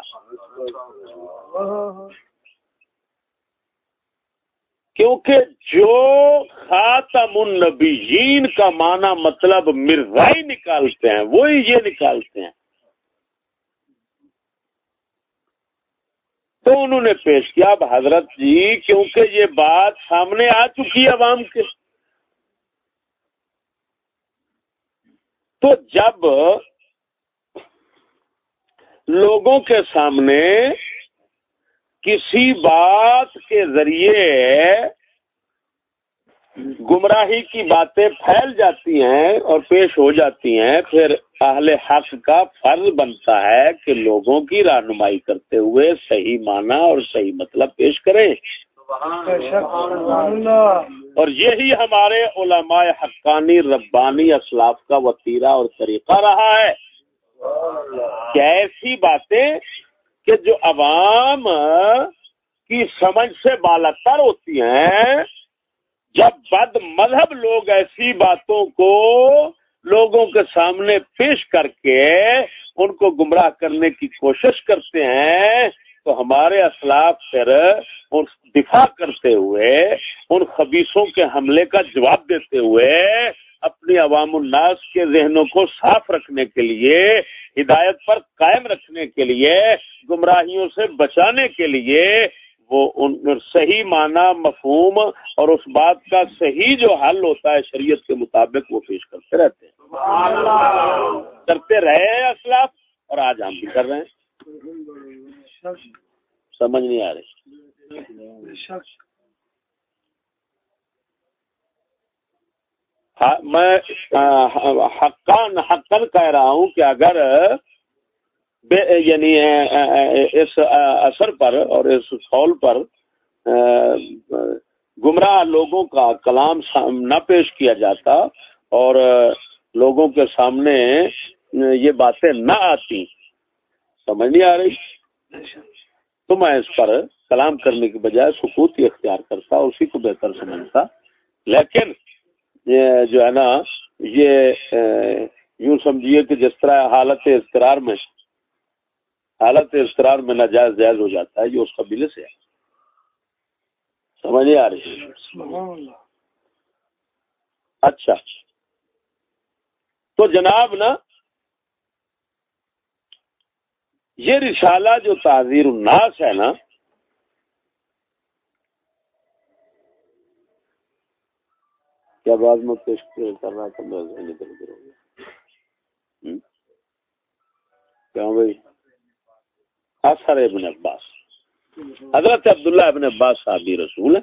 Speaker 1: کیونکہ جو خاتم النبیین کا معنی مطلب مرزائی نکالتے ہیں، وہی یہ نکالتے ہیں۔ تو انہوں نے پیش کیا، اب حضرت جی کیونکہ یہ بات سامنے آ چکی ہے عوام کے۔ تو جب لوگوں کے سامنے کسی بات کے ذریعے گمراہی کی باتیں پھیل جاتی ہیں اور پیش ہو جاتی ہیں، پھر اہل حق کا فرض بنتا ہے کہ لوگوں کی رہنمائی کرتے ہوئے صحیح معنی اور صحیح مطلب پیش کریں۔ اور یہی ہمارے علماء حقانی ربانی اسلاف کا وطیرہ اور طریقہ رہا ہے۔ کہ ایسی باتیں کہ جو عوام کی سمجھ سے بالاتر ہوتی ہیں، جب بد مذہب لوگ ایسی باتوں کو لوگوں کے سامنے پیش کر کے ان کو گمراہ کرنے کی کوشش کرتے ہیں، تو ہمارے اسلاف پھر ان دفاع کرتے ہوئے، ان خبیصوں کے حملے کا جواب دیتے ہوئے اپنی عوام الناس کے ذہنوں کو صاف رکھنے کے لیے، ہدایت پر قائم رکھنے کے لیے، گمراہیوں سے بچانے کے لیے وہ ان صحیح معنی، مفہوم اور اس بات کا صحیح جو حل ہوتا ہے شریعت کے مطابق وہ پیش کرتے رہتے ہیں۔ کرتے رہے ہیں اسلاف اور آج ہم بھی کر رہے ہیں۔ سمجھ نہیں آ رہی۔ ہاں، میں حقان، حقن کہہ رہا ہوں کہ اگر یعنی اس اثر پر اور اس قول پر گمراہ لوگوں کا کلام نہ پیش کیا جاتا اور لوگوں کے سامنے یہ باتیں نہ آتی۔ سمجھ نہیں آ رہی؟ تو میں اس پر کلام کرنے کی بجائے سکوت ہی اختیار کرتا، اسی کو بہتر سمجھتا۔ لیکن جو ہے نا، یہ یوں سمجھیے کہ جس طرح حالت اضطرار میں، حالت استرار میں ناجائز جائز ہو جاتا ہے، یہ اس قبیلے سے ہے۔ سمجھ نہیں آ رہی؟ اچھا۔ تو جناب نا، یہ رسالہ جو تعزیر الناس ہے نا کیا بعد میں پیش کر رہا تھا میں ادھر ادھر ہو گیا؟ کیوں بھائی؟ اثر ابن عباس۔ حضرت عبداللہ ابن عباس صحابی رسول ہے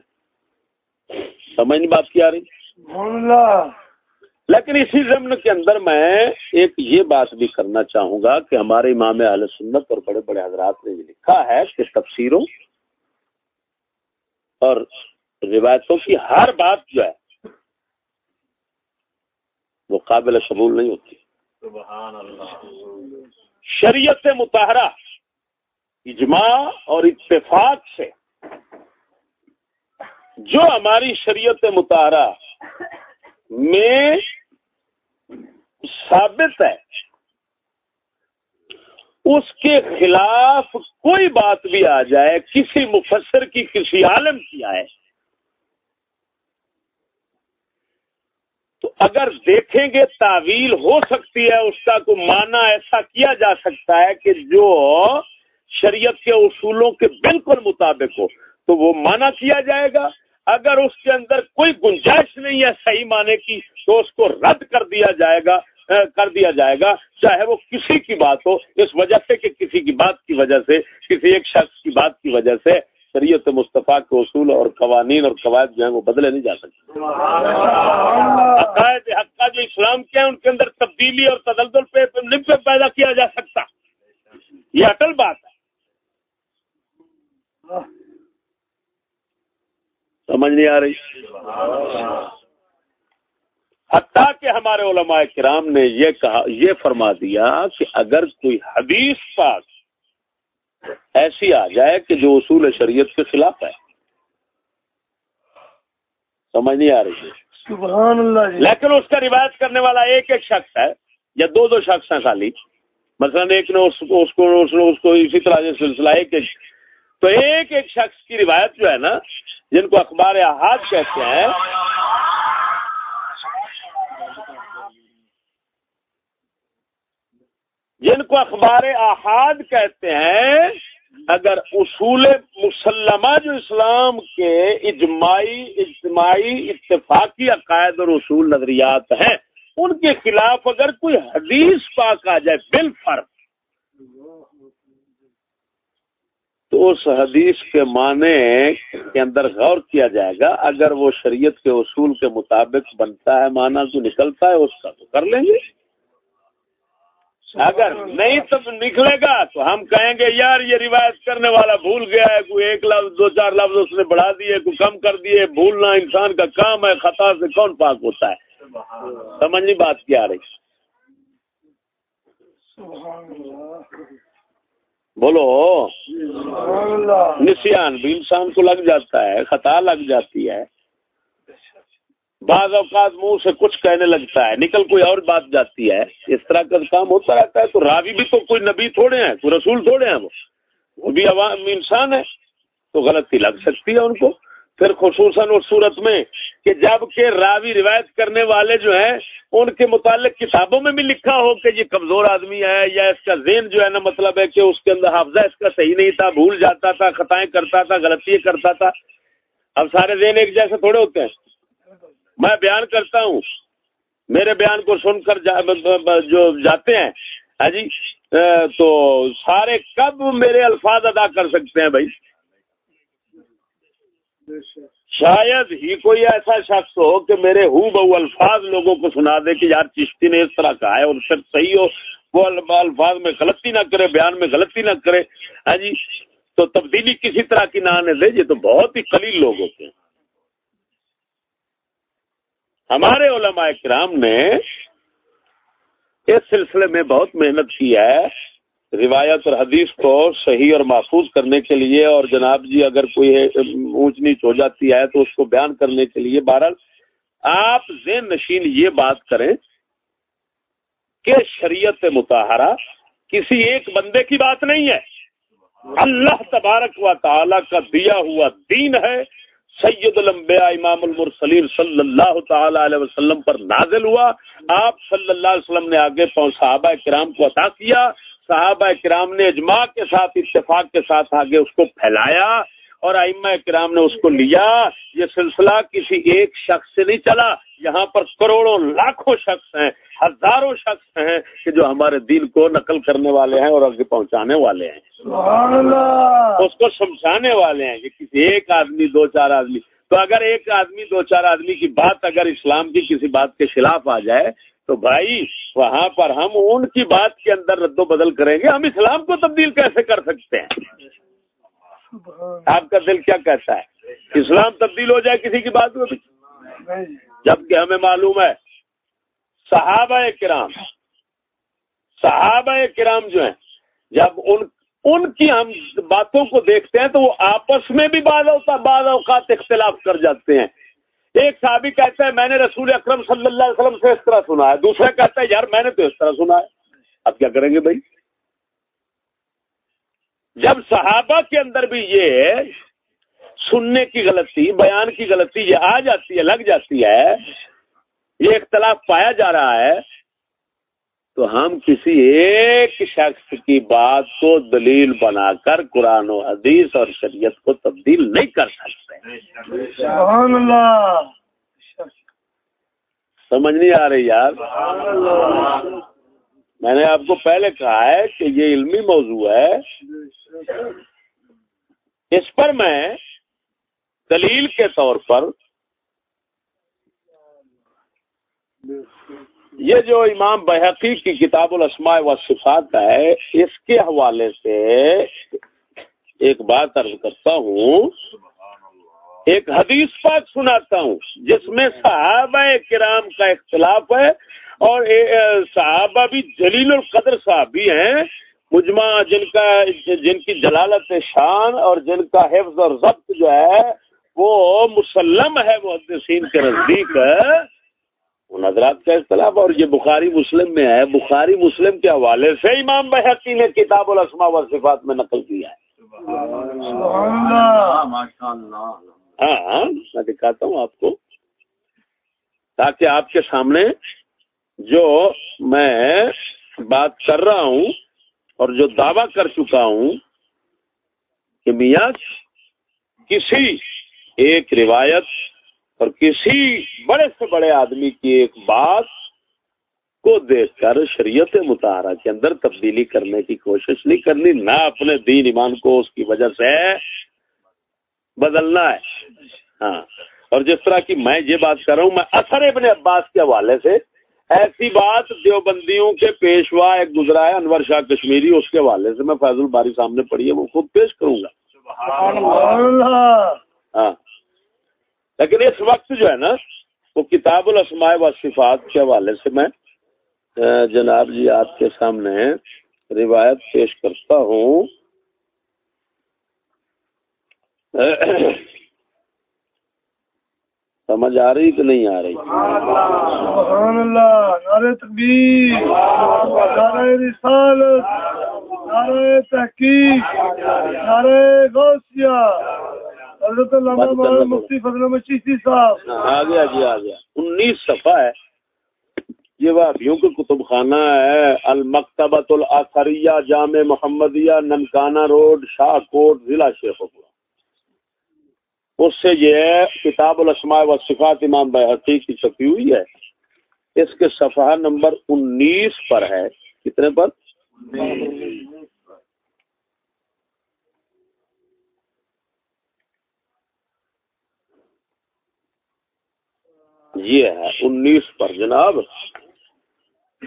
Speaker 1: سمجھ نہیں بات کی آ رہی؟ لیکن اسی ضمن کے اندر میں ایک یہ بات بھی کرنا چاہوں گا کہ ہمارے امام اہل سنت اور بڑے بڑے حضرات نے یہ لکھا ہے کہ تفسیروں اور روایتوں کی ہر بات جو ہے وہ قابل قبول نہیں ہوتی۔ شریعت متحرہ اجماع اور اتفاق سے جو ہماری شریعت متحرہ میں ثابت ہے، اس کے خلاف کوئی بات بھی آ جائے، کسی مفسر کی، کسی عالم کی آئے تو اگر دیکھیں گے تعویل ہو سکتی ہے، اس کا کوئی معنی ایسا کیا جا سکتا ہے کہ جو شریعت کے اصولوں کے بالکل مطابق ہو، تو وہ مانا کیا جائے گا؟ اگر اس کے اندر کوئی گنجائش نہیں ہے صحیح معنی کی، تو اس کو رد کر دیا جائے گا کر دیا جائے گا، چاہے وہ کسی کی بات ہو، اس وجہ سے کہ کسی کی بات کی وجہ سے، کسی ایک شخص کی بات کی وجہ سے۔ شریعت مصطفیٰ کے اصول اور قوانین اور قواعد جو ہیں وہ بدلے نہیں جا سکتے۔ عقائد حق کا جو اسلام کیا ہے ان کے اندر تبدیلی اور تدلدل پہ پہ پیدا کیا جا سکتا۔ یہ اٹل بات ہے۔ سمجھ نہیں آ رہی؟ حتیٰ کہ ہمارے علماء کرام نے یہ کہا، یہ فرما دیا کہ اگر کوئی حدیث پاک ایسی آ جائے کہ جو اصول شریعت کے خلاف ہے۔ سمجھ نہیں آ رہی
Speaker 2: سبحان اللہ جی۔
Speaker 1: لیکن اس کا روایت کرنے والا ایک ایک شخص ہے یا دو دو شخص ہیں خالی۔ مثلا ایک نے اس کو اس کو اس نے اس کو اسی طرح سے سلسلہ ایک ایک تو ایک ایک شخص کی روایت جو ہے نا جن کو اخبار احاد کہتے ہیں جن کو اخبار احاد کہتے ہیں، اگر اصول مسلمہ جو اسلام کے اجماعی، اجتماعی اتفاقی عقائد اور اصول نظریات ہیں، ان کے خلاف اگر کوئی حدیث پاک آ جائے بال فرق تو اس حدیث کے معنی کے اندر غور کیا جائے گا، اگر وہ شریعت کے اصول کے مطابق بنتا ہے، معنی تو نکلتا ہے، اس کا تو کر لیں گے۔ اگر نہیں تب نکلے گا تو ہم کہیں گے یار یہ روایت کرنے والا بھول گیا ہے کوئی ایک لفظ دو چار لفظ اس نے بڑھا دیے کوئی کم کر دیے بھولنا انسان کا کام ہے خطا سے کون پاک ہوتا ہے؟ سمجھنی بات کیا رہی۔ بولو۔ نسیان بھی انسان کو لگ جاتا ہے خطا لگ جاتی ہے۔ بعض اوقات منہ سے کچھ کہنے لگتا ہے، نکل کوئی اور بات جاتی ہے۔ اس طرح کا کام ہوتا رہتا ہے، تو راوی بھی تو کوئی نبی تھوڑے ہیں، کوئی رسول تھوڑے ہیں وہ۔ وہ بھی عوام، انسان ہے، تو غلطی لگ سکتی ہے ان کو۔ پھر خصوصاً اس صورت میں کہ جبکہ راوی روایت کرنے والے جو ہیں، ان کے متعلق کتابوں میں بھی لکھا ہو کہ یہ کمزور آدمی ہے، یا اس کا ذہن جو ہے نا مطلب ہے کہ اس کے اندر حافظہ اس کا صحیح نہیں تھا، بھول جاتا تھا، خطائیں کرتا تھا غلطی کرتا تھا۔ اب سارے ذہن ایک جیسے تھوڑے ہوتے ہیں۔ میں بیان کرتا ہوں۔ میرے بیان کو سن کر جا جو جاتے ہیں ہاں جی؟ تو سارے کب میرے الفاظ ادا کر سکتے ہیں بھائی؟ شاید ہی کوئی ایسا شخص ہو کہ میرے ہو بہو الفاظ لوگوں کو سنا دے کہ یار چشتی نے اس طرح کہا ہے اور پھر صحیح ہو، وہ الفاظ میں غلطی نہ کرے، بیان میں غلطی نہ کرے ہاں جی؟ تو تبدیلی کسی طرح کی نہ آنے دے، یہ تو بہت ہی قلیل لوگ ہوتے ہیں۔ ہمارے علماء کرام نے اس سلسلے میں بہت محنت کی ہے روایت اور حدیث کو صحیح اور محفوظ کرنے کے لیے اور جناب جی اگر کوئی اونچ نیچ ہو جاتی ہے تو اس کو بیان کرنے کے لیے۔ بہرحال، آپ ذہن نشین یہ بات کریں کہ شریعت متحرہ کسی ایک بندے کی بات نہیں ہے۔ اللہ تبارک و تعالی کا دیا ہوا دین ہے۔ سید الانبیاء امام المرسلین صلی اللہ تعالی علیہ وسلم پر نازل ہوا۔ آپ صلی اللہ علیہ وسلم نے آگے پہنچ صحابہ کرام کو عطا کیا۔ صحابہ کرام نے اجماع کے ساتھ، اتفاق کے ساتھ آگے اس کو پھیلایا۔ اور ائمہ کرام نے اس کو لیا۔ یہ سلسلہ کسی ایک شخص سے نہیں چلا۔ یہاں پر کروڑوں لاکھوں شخص ہیں ہزاروں شخص ہیں کہ جو ہمارے دین کو نقل کرنے والے ہیں اور آگے پہنچانے والے ہیں۔
Speaker 2: سبحان اللہ۔
Speaker 1: اس کو سمجھانے والے ہیں کہ کسی ایک آدمی دو چار آدمی۔ تو اگر ایک آدمی دو چار آدمی کی بات اگر اسلام کی کسی بات کے خلاف آ جائے تو بھائی وہاں پر ہم ان کی بات کے اندر رد و بدل کریں گے۔ ہم اسلام کو تبدیل کیسے کر سکتے ہیں؟ آپ کا دل کیا کہتا ہے؟ اسلام تبدیل ہو جائے کسی کی بات میں
Speaker 2: نہیں۔
Speaker 1: جبکہ ہمیں معلوم ہے صحابہ کرام صحابہ کرام جو ہیں جب ان ان کی ہم باتوں کو دیکھتے ہیں تو وہ آپس میں بھی بعض اوقات بعض اوقات اختلاف کر جاتے ہیں۔ ایک صحابی کہتا ہے میں نے رسول اکرم صلی اللہ علیہ وسلم سے اس طرح سنا ہے۔ دوسرا کہتا ہے یار میں نے تو اس طرح سنا ہے۔ اب کیا کریں گے بھائی؟ جب صحابہ کے اندر بھی یہ سننے کی غلطی بیان کی غلطی یہ آ جاتی ہے لگ جاتی ہے یہ اختلاف پایا جا رہا ہے تو ہم کسی ایک شخص کی بات کو دلیل بنا کر قرآن و حدیث اور شریعت کو تبدیل نہیں کر سکتے۔
Speaker 2: سبحان اللہ۔
Speaker 1: سمجھ نہیں آ رہی یار۔ میں نے آپ کو پہلے کہا ہے کہ یہ علمی موضوع ہے۔ اس پر میں دلیل کے طور پر یہ جو امام بحقی کی کتاب الاسماء و صفات ہے، اس کے حوالے سے ایک بات عرض کرتا ہوں۔ ایک حدیث پاک سناتا ہوں، جس میں صحابہ کرام کا اختلاف ہے اور صحابہ بھی جلیل القدر صحابی ہیں۔ مجمع جن کا جن کی جلالت شان اور جن کا حفظ اور ضبط جو ہے وہ مسلم ہے محدثین کے نزدیک۔ ان حضرات کا اختلاف اور یہ بخاری مسلم میں ہے۔ بخاری مسلم کے حوالے سے امام بحقی نے کتاب الاسماء و صفات میں نقل کیا ہے۔ ہاں ہاں میں دکھاتا ہوں آپ کو۔ تاکہ آپ کے سامنے جو میں بات کر رہا ہوں اور جو دعویٰ کر چکا ہوں کہ میاں، کسی ایک روایت اور کسی بڑے سے بڑے آدمی کی ایک بات کو دیکھ کر شریعت مطالعہ کے اندر تبدیلی کرنے کی کوشش نہیں کرنی، نہ اپنے دین ایمان کو اس کی وجہ سے بدلنا ہے۔ ہاں۔ اور جس طرح کی میں یہ بات کر رہا ہوں، میں اثر ابن عباس کے حوالے سے ایسی بات دیوبندیوں کے پیشوا ایک گزرا ہے انور شاہ کشمیری اس کے حوالے سے میں فیض الباری سامنے پڑھی ہے وہ خود پیش کروں گا۔
Speaker 2: سبحان اللہ۔
Speaker 1: ہاں۔ لیکن اس وقت جو ہے نا وہ کتاب الاسماء و صفات کے حوالے سے میں جناب جی آپ کے سامنے روایت پیش کرتا ہوں۔ سمجھ آ رہی کہ نہیں آ رہی؟
Speaker 2: سبحان اللہ نعرہ تکبیر نعرہ رسالت نعرہ تحقیق نعرہ غوثیہ۔ حضرت علامہ مولانا مفتی فضل احمد چشتی صاحب۔
Speaker 1: آ گیا جی آ گیا۔ انیس صفحہ ہے۔ یہ وابیوں کا کتب خانہ ہے۔ المکتبۃ الاثریہ جامع محمدیہ ننکانہ روڈ شاہ کوٹ ضلع شیخ اس سے یہ کتاب الاسماء و صفات امام بحقی کی چھپی ہوئی ہے۔ اس کے صفحہ نمبر انیس پر ہے۔ کتنے پر؟ یہ ہے انیس پر، جناب۔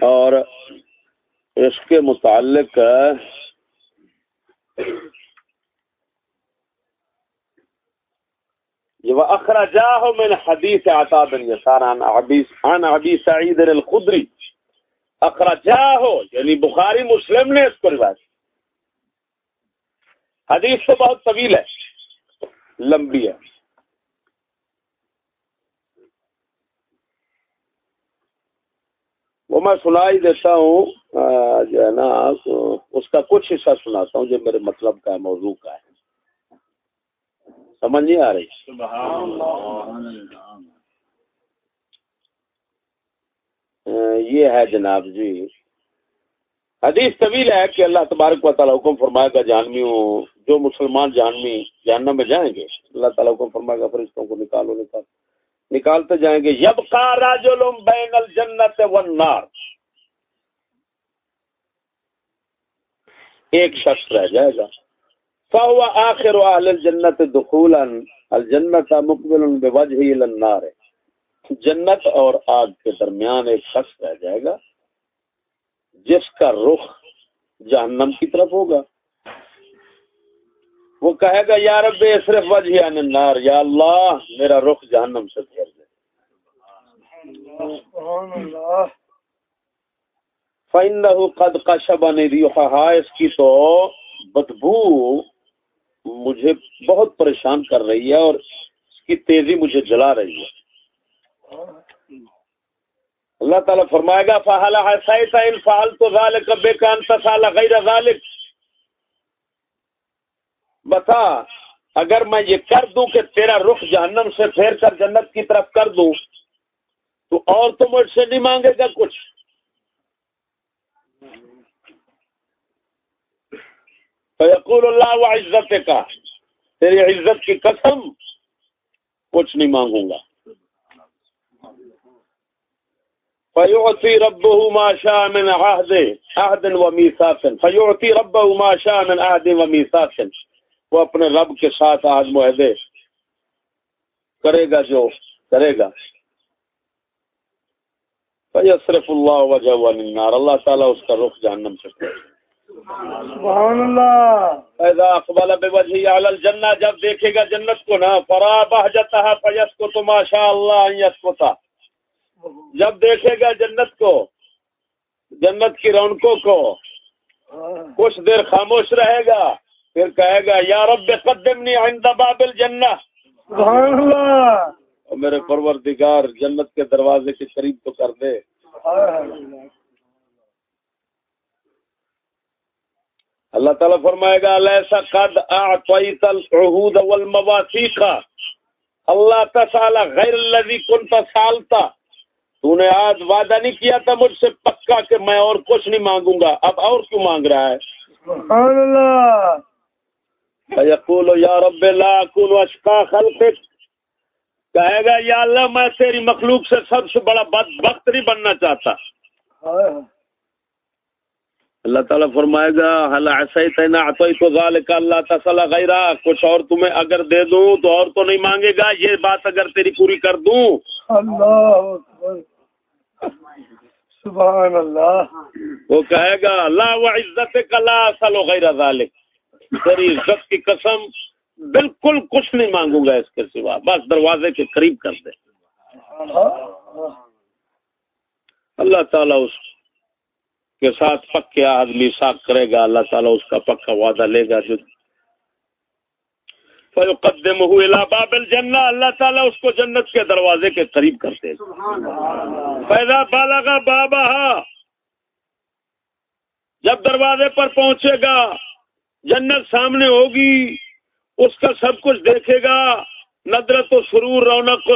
Speaker 1: اور اس کے متعلق جی، اخرجاه من حديث عطاء بن يسار، عن ابي عن ابي سعيد الخدري۔ اخرجاه یعنی بخاری مسلم نے اس کو روایت حدیث تو بہت طویل ہے، لمبی ہے۔ وہ میں سنا ہی دیتا ہوں جو ہے نا، اس کا کچھ حصہ سناتا ہوں جو میرے مطلب کا ہے، موضوع کا ہے۔ سمجھ نہیں آ رہی۔ یہ ہے جناب جی۔ حدیث طویل ہے کہ اللہ تبارک و تعالیٰ حکم فرمائے گا جہنمیوں جو مسلمان جہنمی جہنم میں جائیں گے، اللہ تعالیٰ حکم فرمائے گا، فرشتوں کو نکالو، نکال۔ نکالتے جائیں گے۔ یب راجل بین الجنت والنار۔ ایک شخص رہ جائے گا۔ فهو آخر اہل الجنت دخولا، الجنت مقبل بوجہ الى النار. جنت اور آگ کے درمیان ایک شخص رہ جائے گا، جس کا رخ جہنم کی طرف ہوگا۔ وہ کہے گا، یا رب صرف وجہ عن یعنی النار یا اللہ، میرا رخ جہنم سے پھیر دے۔
Speaker 2: سبحان اللہ
Speaker 1: فَإِنَّهُ قَدْ قَشَبَنِ رِيحَهَا، اس کی تو بدبو مجھے بہت پریشان کر رہی ہے اور اس کی تیزی مجھے جلا رہی ہے۔ اللہ تعالیٰ فرمائے گا فَحَلَ حَسَيْتَ إِن فَعَلْتُ ذَلِكَ بِكَ أَن تَسَالَ غَيْرَ بتا، اگر میں یہ کر دوں کہ تیرا رخ جہنم سے پھیر کر جنت کی طرف کر دوں، تو اور تو مجھ سے نہیں مانگے گا کچھ۔ فیقول اللہ و عزت کا تیری عزت کی قسم کچھ نہیں مانگوں گا۔ فیعطی ربه ما شاء من عهد عهد و میثاق فیعطی ربه ما شاء من عهد و میثاق وہ اپنے رب کے ساتھ عہد معاہدے کرے گا جو کرے گا۔ فیصرف اللہ وجہ عن النار۔ اللہ تعالیٰ اس کا رخ جہنم سے کرے گا
Speaker 2: سبحان اللہ۔
Speaker 1: بوجهه على الجنہ جب دیکھے گا جنت کو نا فرا بہجتها فیسکت ما شاء اللہ ان یسکتا جب دیکھے گا جنت کو جنت کی رونقوں کو کچھ دیر خاموش رہے گا پھر کہے گا یا رب قدمنی عند باب الجنہ.
Speaker 2: سبحان اللہ۔
Speaker 1: اور میرے پروردگار جنت کے دروازے کے قریب تو کر دے۔ اللہ تعالیٰ فرمائے گا لیسا قد اعطیت العہود والمواثیق. اللہ تسالا غیر الذی کنت سالتا تو نے آج وعدہ نہیں کیا تھا مجھ سے پکا کہ میں اور کچھ نہیں مانگوں گا اب اور کیوں مانگ رہا ہے؟
Speaker 2: سبحان اللہ۔
Speaker 1: فیقول یا رب لا اکون اشقا خلقک. کہے گا یا اللہ میں تیری مخلوق سے سب سے بڑا بدبخت نہیں بننا چاہتا. اللہ تعالیٰ فرمائے گا اللہ تسلا غیرہ؟ کچھ اور تمہیں اگر دے دوں تو اور تو نہیں مانگے گا یہ بات اگر تیری پوری کر دوں۔
Speaker 2: اللہ سبحان اللہ۔
Speaker 1: وہ کہے گا لا و عزت کا لا اصل غیر ذالک تیری عزت کی قسم بالکل کچھ نہیں مانگوں گا اس کے سوا۔ بس دروازے کے قریب کر دے۔ اللہ تعالیٰ اس کے ساتھ پکے آدمی ساتھ کرے گا، اللہ تعالیٰ اس کا پکا وعدہ لے گا جو فیقدم ہوئے باب الجنہ، اللہ تعالیٰ اس کو جنت کے دروازے کے قریب کر دے گا۔ پیدا بالا کا بابا جب دروازے پر پہنچے گا، جنت سامنے ہوگی، اس کا سب کچھ دیکھے گا ندرت و سرور، رونق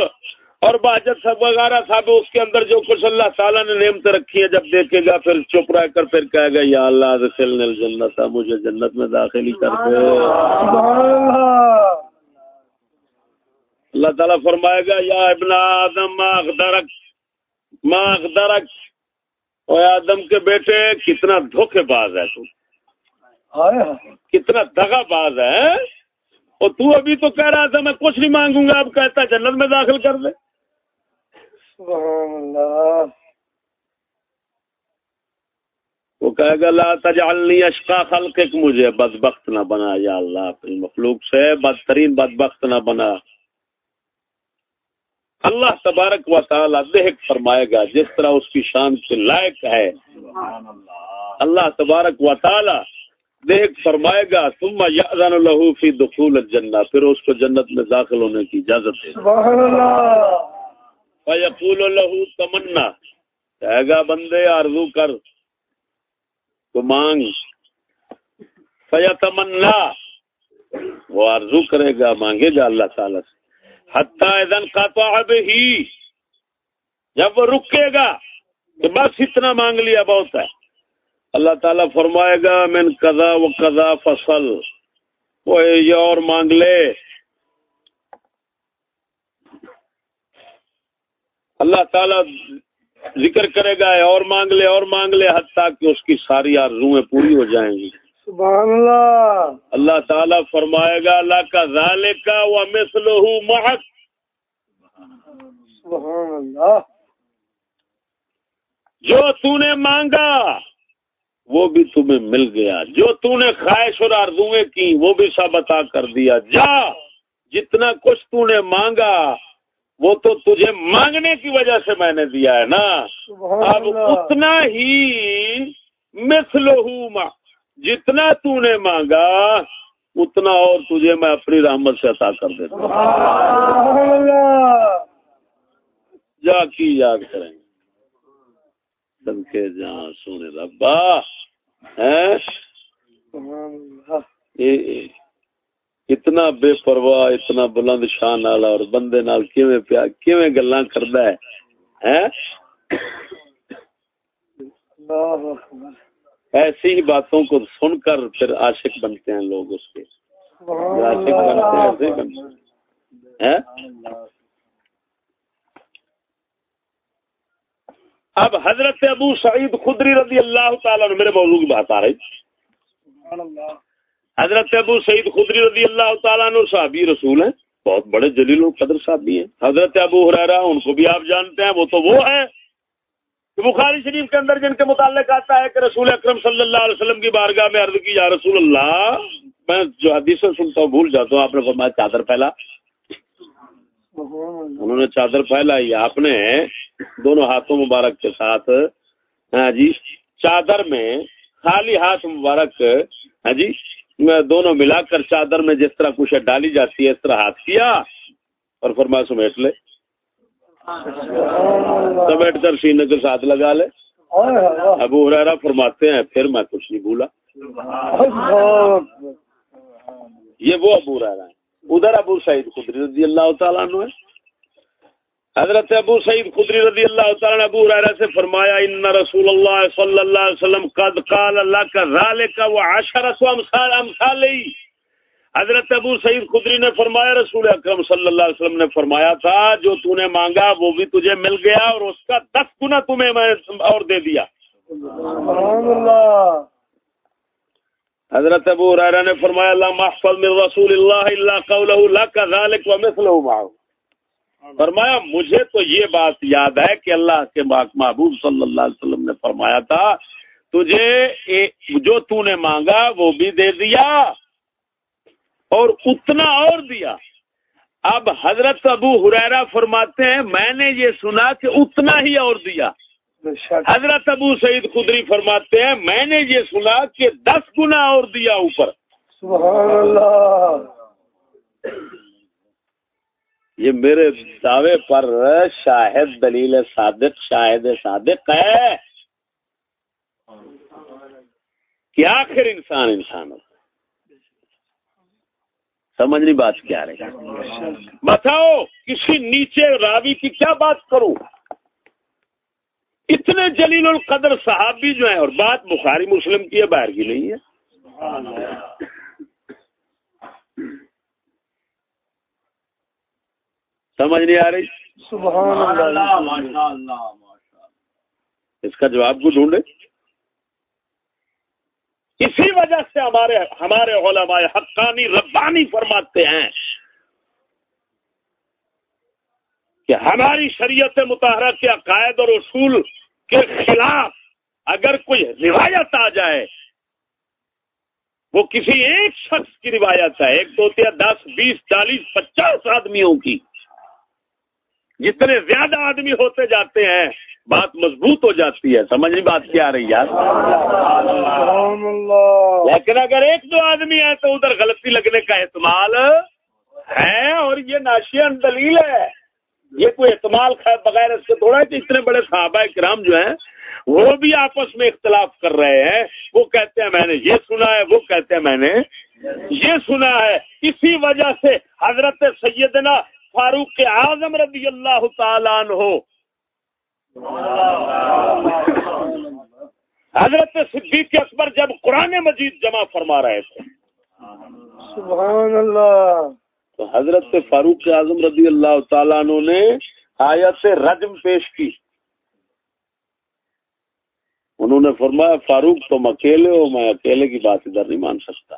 Speaker 1: اور بہجت سب وغیرہ صاحب، اس کے اندر جو کچھ اللہ تعالیٰ نے نعمتیں رکھی ہیں، جب دیکھے گا، پھر چپ رہ کر پھر کہے گا، یا اللہ رسل الجنت، مجھے جنت میں داخل ہی کر دے
Speaker 2: اللہ
Speaker 1: تعالیٰ فرمائے گا، یا ابن آدم، ما اغدرک ما اغدرک اور آدم کے بیٹے، کتنا دھوکے باز ہے تو۔ کتنا دگا باز ہے اور تو ابھی تو کہہ رہا تھا، میں کچھ نہیں مانگوں گا، اب کہتا جنت میں داخل کر دے۔
Speaker 2: سبحان اللہ
Speaker 1: وہ کہے گا، لا تجعلنی اشقا خلقک مجھے بدبخت نہ بنا یا اللہ اپنی مخلوق سے بدترین بدبخت نہ بنا. اللہ تبارک و تعالی دیکھ فرمائے گا جس طرح اس کی شان سے لائق ہے۔ اللہ تبارک و تعالی دیکھ فرمائے گا، ثم یأذن له فی دخول الجنہ. پھر اس کو جنت میں داخل ہونے کی اجازت دے
Speaker 2: سبحان اللہ!
Speaker 1: فیقول له تمنا۔ کہے گا بندے آرزو کر۔ تو مانگ۔ فیا تمنا وہ آرزو کرے گا، مانگے گا اللہ تعالی سے۔ حتیٰ کا تو اب ہی جب وہ رکے گا، کہ بس اتنا مانگ لیا، بہت ہے۔ اللہ تعالیٰ فرمائے گا، من قضا و قضا فصل۔ وہ یہ اور مانگ لے۔ اللہ تعالیٰ ذکر کرے گا اور مانگ لے اور مانگ لے حتیٰ کہ اس کی ساری آرزویں پوری ہو جائیں گی۔
Speaker 2: سبحان اللہ۔
Speaker 1: اللہ تعالیٰ فرمائے گا اللہ کا ذالے کا وہ مسلح محق
Speaker 2: سبحان اللہ۔
Speaker 1: جو تو نے مانگا وہ بھی تمہیں مل گیا۔ جو تو نے خواہش اور آرزویں کی وہ بھی سب عطا کر دیا۔ جا جتنا کچھ تو نے مانگا وہ تو تجھے مانگنے کی وجہ سے میں نے دیا ہے نا۔ اب اتنا ہی مثلہ ما جتنا تو نے مانگا اتنا اور تجھے میں اپنی رحمت سے عطا کر دیتا ہوں۔
Speaker 2: سبحان اللہ۔
Speaker 1: جا کی یاد کریں گے۔ جہاں سونے ربا ہیں
Speaker 2: سبحان اللہ
Speaker 1: یہ- یہ اتنا بے پرواہ اتنا بلند شان والا اور بندے نال کیویں پیا کیویں گلاں کردا ہے؟ ہیں؟ ایسی ہی باتوں کو سن کر پھر عاشق بنتے ہیں لوگ اس کے۔ عاشق بنتے ہیں ایسے بنتے ہیں؟ اب حضرت ابو سعید خدری رضی اللہ تعالیٰ میرے موضوع کی بات آ رہی۔ حضرت ابو سعید خدری رضی اللہ تعالیٰ عنہ صحابی رسول ہیں۔ بہت بڑے جلیل القدر صحابی ہیں۔ حضرت ابو حریرہ ان کو بھی آپ جانتے ہیں، وہ تو وہ ہے کہ بخاری شریف کے اندر جن کے متعلق آتا ہے کہ رسول اکرم صلی اللہ علیہ وسلم کی بارگاہ میں عرض کی، یا رسول اللہ، میں جو حدیثیں سنتا ہوں، بھول جاتا ہوں، آپ نے فرمایا چادر پھیلا۔ انہوں نے چادر پھیلائی۔ آپ نے دونوں ہاتھوں مبارک کے ساتھ ہاں جی چادر میں خالی ہاتھ مبارک ہاں جی میں دونوں ملا کر چادر میں جس طرح کچھ ڈالی جاتی ہے، اس طرح ہاتھ کیا اور فرمایا سمیٹ لے۔ سمیٹ کر سینے کے ساتھ لگا لے۔ ابو ہریرا فرماتے ہیں، پھر میں کچھ نہیں بھولا۔ یہ وہ ابو ہریرا ہے ادھر ابو سعید خدری رضی اللہ تعالیٰ عنہ ہے حضرت ابو سعید خدری رضی اللہ تعالیٰ نے ابو ہریرا سے فرمایا ان رسول اللہ صلی اللہ علیہ وسلم قد قال اللہ کا ذالک و عشرۃ امثال امثالی حضرت ابو سعید خدری نے فرمایا رسول اکرم صلی اللہ علیہ وسلم نے فرمایا تھا جو تو نے مانگا وہ بھی تجھے مل گیا اور اس کا دس گنا تمہیں میں اور دے دیا۔ حضرت ابو ہریرہ نے فرمایا اللہ محفظ من رسول اللہ اللہ قولہ لک ذالک و مثلہ معه. فرمایا مجھے تو یہ بات یاد ہے کہ اللہ کے محبوب صلی اللہ علیہ وسلم نے فرمایا تھا تجھے جو تو نے مانگا وہ بھی دے دیا اور اتنا اور دیا۔ اب حضرت ابو ہریرہ فرماتے ہیں میں نے یہ سنا کہ اتنا ہی اور دیا۔ حضرت ابو سعید خدری فرماتے ہیں میں نے یہ سنا کہ دس گنا اور دیا اوپر۔
Speaker 2: سبحان اللہ۔
Speaker 1: یہ میرے دعوے پر شاہد دلیل صادق، شاہد صادق ہے۔ کہ آخر انسان انسان ہوتا سمجھ نہیں بات کیا رہے بتاؤ، کسی نیچے راوی کی کیا بات کروں؟ اتنے جلیل القدر صحابی جو ہیں، اور بات بخاری مسلم کی ہے، باہر کی نہیں ہے۔ سمجھ نہیں آ رہی؟
Speaker 2: سبحان اللہ
Speaker 1: اس کا جواب کو ڈھونڈے اسی وجہ سے ہمارے ہمارے علماء حقانی ربانی فرماتے ہیں کہ ہماری شریعت مطالعہ کے عقائد اور اصول کے خلاف اگر کوئی روایت آ جائے وہ کسی ایک شخص کی روایت ہے ایک تو ہوتی ہے دس بیس چالیس پچاس آدمیوں کی۔ جتنے زیادہ آدمی ہوتے جاتے ہیں، بات مضبوط ہو جاتی ہے۔ سمجھنی بات کیا آ رہی ہے لیکن اگر ایک دو آدمی ہے تو ادھر غلطی لگنے کا احتمال ہے اور یہ ناشین دلیل ہے۔ یہ کوئی اعتمال خیر بغیر اس سے تھوڑا ہے کہ اتنے بڑے صحابہ کرام جو ہیں، وہ بھی آپس میں اختلاف کر رہے ہیں۔ وہ کہتے ہیں، میں نے یہ سنا ہے، وہ کہتے ہیں، میں نے یہ سنا ہے۔ اسی وجہ سے حضرت سیدنا فاروق اعظم رضی اللہ تعالیٰ عنہ۔ حضرت صدیق اکبر جب قرآن مجید جمع فرما رہے تھے۔
Speaker 2: سبحان اللہ۔
Speaker 1: تو حضرت فاروق اعظم رضی اللہ تعالیٰ عنہ نے آیت رجم پیش کی۔ انہوں نے فرمایا فاروق تم اکیلے ہو میں اکیلے کی بات ادھر نہیں مان سکتا۔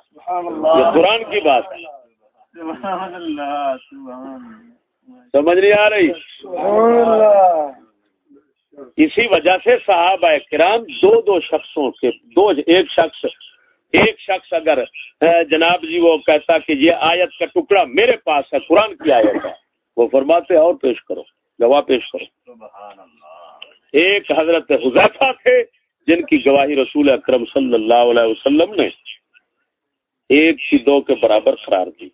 Speaker 1: یہ قرآن کی بات ہے۔ سمجھ نہیں آ رہی؟ اسی وجہ سے صحابہ کرام دو دو شخصوں کے دو ایک شخص ایک شخص اگر جناب جی وہ کہتا کہ یہ آیت کا ٹکڑا میرے پاس ہے قرآن کی آیت ہے۔ وہ فرماتے اور پیش کرو گواہ پیش کرو۔
Speaker 3: سبحان اللہ۔
Speaker 1: ایک حضرت حذیفہ تھے جن کی گواہی رسول اکرم صلی اللہ علیہ وسلم نے ایک کی دو کے برابر قرار دی۔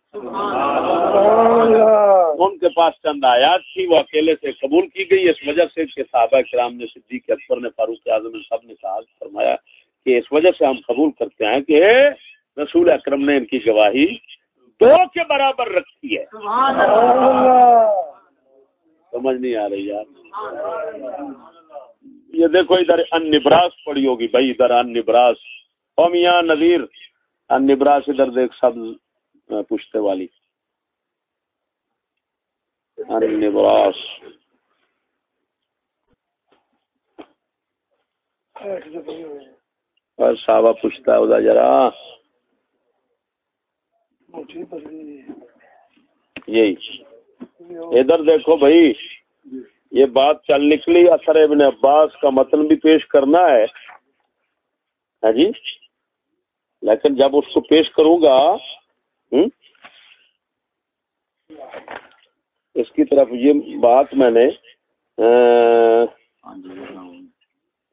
Speaker 1: ان کے پاس چند آیات تھی وہ اکیلے سے قبول کی گئی۔ اس وجہ سے کہ صحابہ کرام نے صدیق اکبر نے فاروق اعظم نے سب نے کہا فرمایا کہ اس وجہ سے ہم قبول کرتے ہیں کہ رسول اکرم نے ان کی گواہی دو کے برابر رکھی ہے۔ سمجھ نہیں آ رہی یار۔ یہ دیکھو ادھر ان نبراس پڑی ہوگی بھائی ادھر ان نبراس۔ او میاں نذیر۔ ان نبراس ادھر دیکھ سب پوچھتے والی۔ نبراس
Speaker 2: ایک دفعہ یہ
Speaker 1: پوچھتا ہے ادھر ذرا یہی۔ ادھر دیکھو بھائی، یہ بات چل نکلی۔ اثر ابن عباس کا متن بھی پیش کرنا ہے۔ ہاں جی؟ لیکن جب اس کو پیش کروں گا اس کی طرف یہ بات میں نے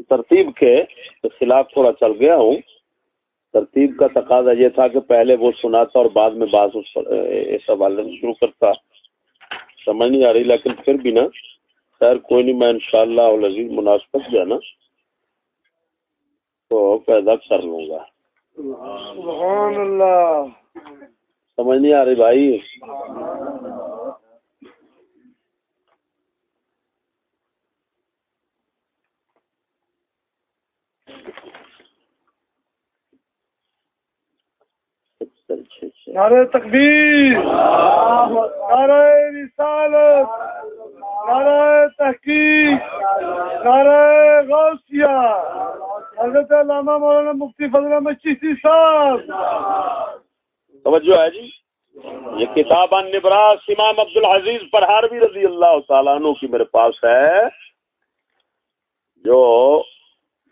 Speaker 1: ترتیب کے خلاف تھوڑا چل گیا ہوں۔ ترتیب کا تقاضا یہ تھا کہ پہلے وہ سناتا اور بعد میں بات اس حوالے سے شروع کرتا۔ سمجھ نہیں آ رہی، لیکن پھر بھی نا، خیر کوئی نہیں، میں انشاءاللہ العزیز مناسبت جو ہے نا، تو پیدا کر لوں گا۔
Speaker 2: سبحان اللہ۔
Speaker 1: سمجھ نہیں آ رہی بھائی۔
Speaker 2: نعرہ تکبیر۔ نعرہ رسالت۔ نعرہ تحقیق۔ نعرہ غوثیہ۔ حضرت علامہ مولانا مفتی فضل احمد چشتی صاحب۔
Speaker 1: توجہ ہے جی؟ یہ کتاب نبراس امام عبد العزیز پرہاروی رضی اللہ تعالیٰ عنہ کی میرے پاس ہے جو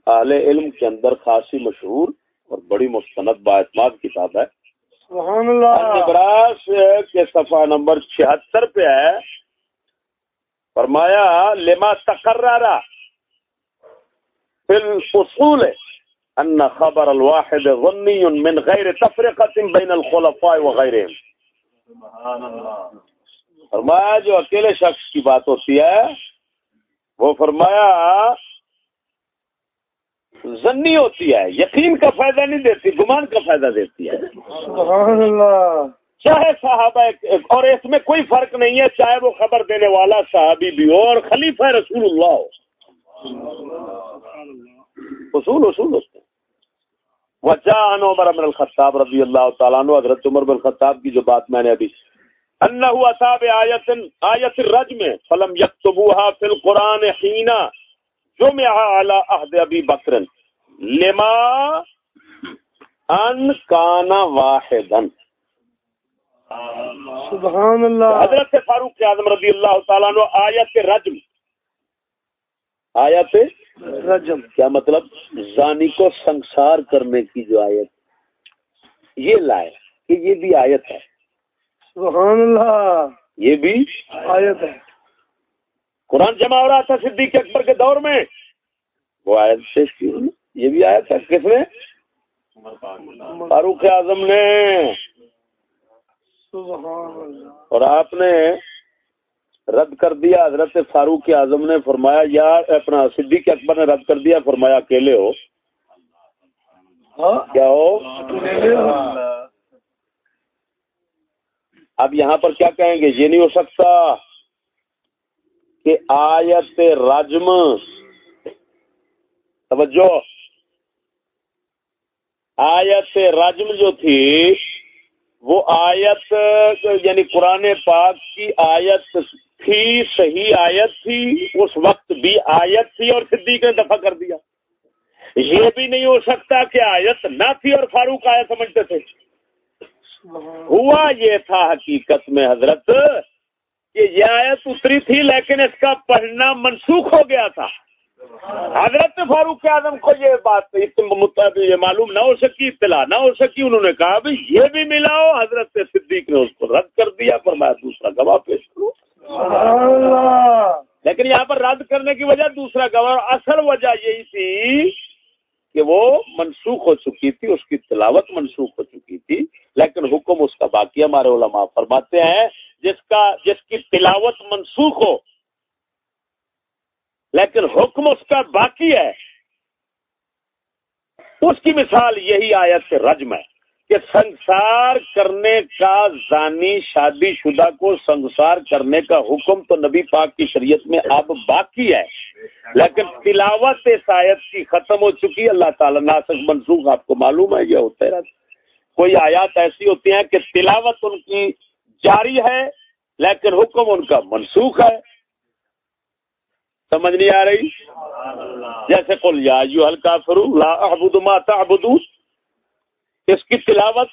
Speaker 1: اہل علم کے اندر خاصی مشہور اور بڑی مستند باعتماد کتاب ہے۔
Speaker 2: سبحان اللہ۔
Speaker 1: نبراس کے صفحہ نمبر چھہتر پہ ہے۔ فرمایا لما تقرر فی الاصول ان خبر الواحد ظنی من غیر تفرقت بین الخلفاء
Speaker 3: سبحان اللہ
Speaker 1: فرمایا جو اکیلے شخص کی بات ہوتی ہے وہ فرمایا زنی ہوتی ہے یقین کا فائدہ نہیں دیتی گمان کا فائدہ دیتی ہے۔
Speaker 2: سبحان اللہ۔
Speaker 1: چاہے صحابہ اور اس میں کوئی فرق نہیں ہے چاہے وہ خبر دینے والا صحابی بھی ہو اور خلیفہ رسول اللہ ہو۔ اصول اصول ہوتے ہیں وجہ عن عمر بن الخطاب رضی اللہ تعالیٰ عنہ حضرت عمر بن الخطاب کی جو بات میں نے ابھی انہو اصاب آیت آیت الرجم فلم یکتبوها فی القرآن حینا جمع علی عہد ابی بکر۔ لما ان کانا واحدن
Speaker 2: سبحان اللہ۔
Speaker 1: حضرت فاروق اعظم رضی اللہ تعالیٰ عنہ آیت رجم۔ آیت
Speaker 2: رجم۔
Speaker 1: کیا مطلب؟ زانی کو سنسار کرنے کی جو آیت۔ یہ لائے کہ یہ بھی آیت ہے۔
Speaker 2: سبحان اللہ۔
Speaker 1: یہ بھی
Speaker 2: آیت ہے۔
Speaker 1: قرآن جمع ہو رہا تھا صدیق اکبر کے دور میں۔ وہ آیت پیش کی۔ یہ بھی آیت ہے۔ کس نے؟ فاروق اعظم نے۔
Speaker 2: سبحان اللہ۔
Speaker 1: اور آپ نے رد کر دیا حضرت فاروق اعظم نے فرمایا یا اپنا صدیق اکبر نے رد کر دیا فرمایا اکیلے ہو۔
Speaker 2: ہاں؟
Speaker 1: کیا ہو؟ اب یہاں پر کیا کہیں گے؟ یہ نہیں ہو سکتا کہ آیت رجم۔ توجہ۔ آیت رجم جو تھی وہ آیت یعنی قرآن پاک کی آیت تھی، صحیح آیت تھی، اس وقت بھی آیت تھی اور صدیق نے دفع کر دیا۔ یہ بھی نہیں ہو سکتا کہ آیت نہ تھی اور فاروق آیا سمجھتے تھے۔ ہوا یہ تھا حقیقت میں حضرت کہ یہ آیت اتری تھی لیکن اس کا پڑھنا منسوخ ہو گیا تھا۔ حضرت فاروق اعظم کو یہ بات یہ معلوم نہ ہو سکی اطلاع نہ ہو سکی انہوں نے کہا بھی یہ بھی ملاؤ حضرت صدیق نے اس کو رد کر دیا پر میں دوسرا گواہ پیش کروں. لیکن یہاں پر رد کرنے کی وجہ دوسرا گواہ اصل وجہ یہی تھی کہ وہ منسوخ ہو چکی تھی اس کی تلاوت منسوخ ہو چکی تھی لیکن حکم اس کا باقی ہمارے علماء فرماتے ہیں جس کا جس کی تلاوت منسوخ ہو لیکن حکم اس کا باقی ہے۔ اس کی مثال یہی آیت سے رجم ہے کہ سنسار کرنے کا زانی شادی شدہ کو سنسار کرنے کا حکم تو نبی پاک کی شریعت میں اب باقی ہے۔ لیکن تلاوت اس آیت کی ختم ہو چکی، اللہ تعالیٰ ناسک منسوخ آپ کو معلوم ہے، یہ ہوتا ہے کوئی آیات ایسی ہوتی ہیں کہ تلاوت ان کی جاری ہے لیکن حکم ان کا منسوخ ہے۔ سمجھ نہیں آ رہی؟ جیسے قل یا ایوہ الکافرو لا اعبد ما تعبدون۔ اس کی تلاوت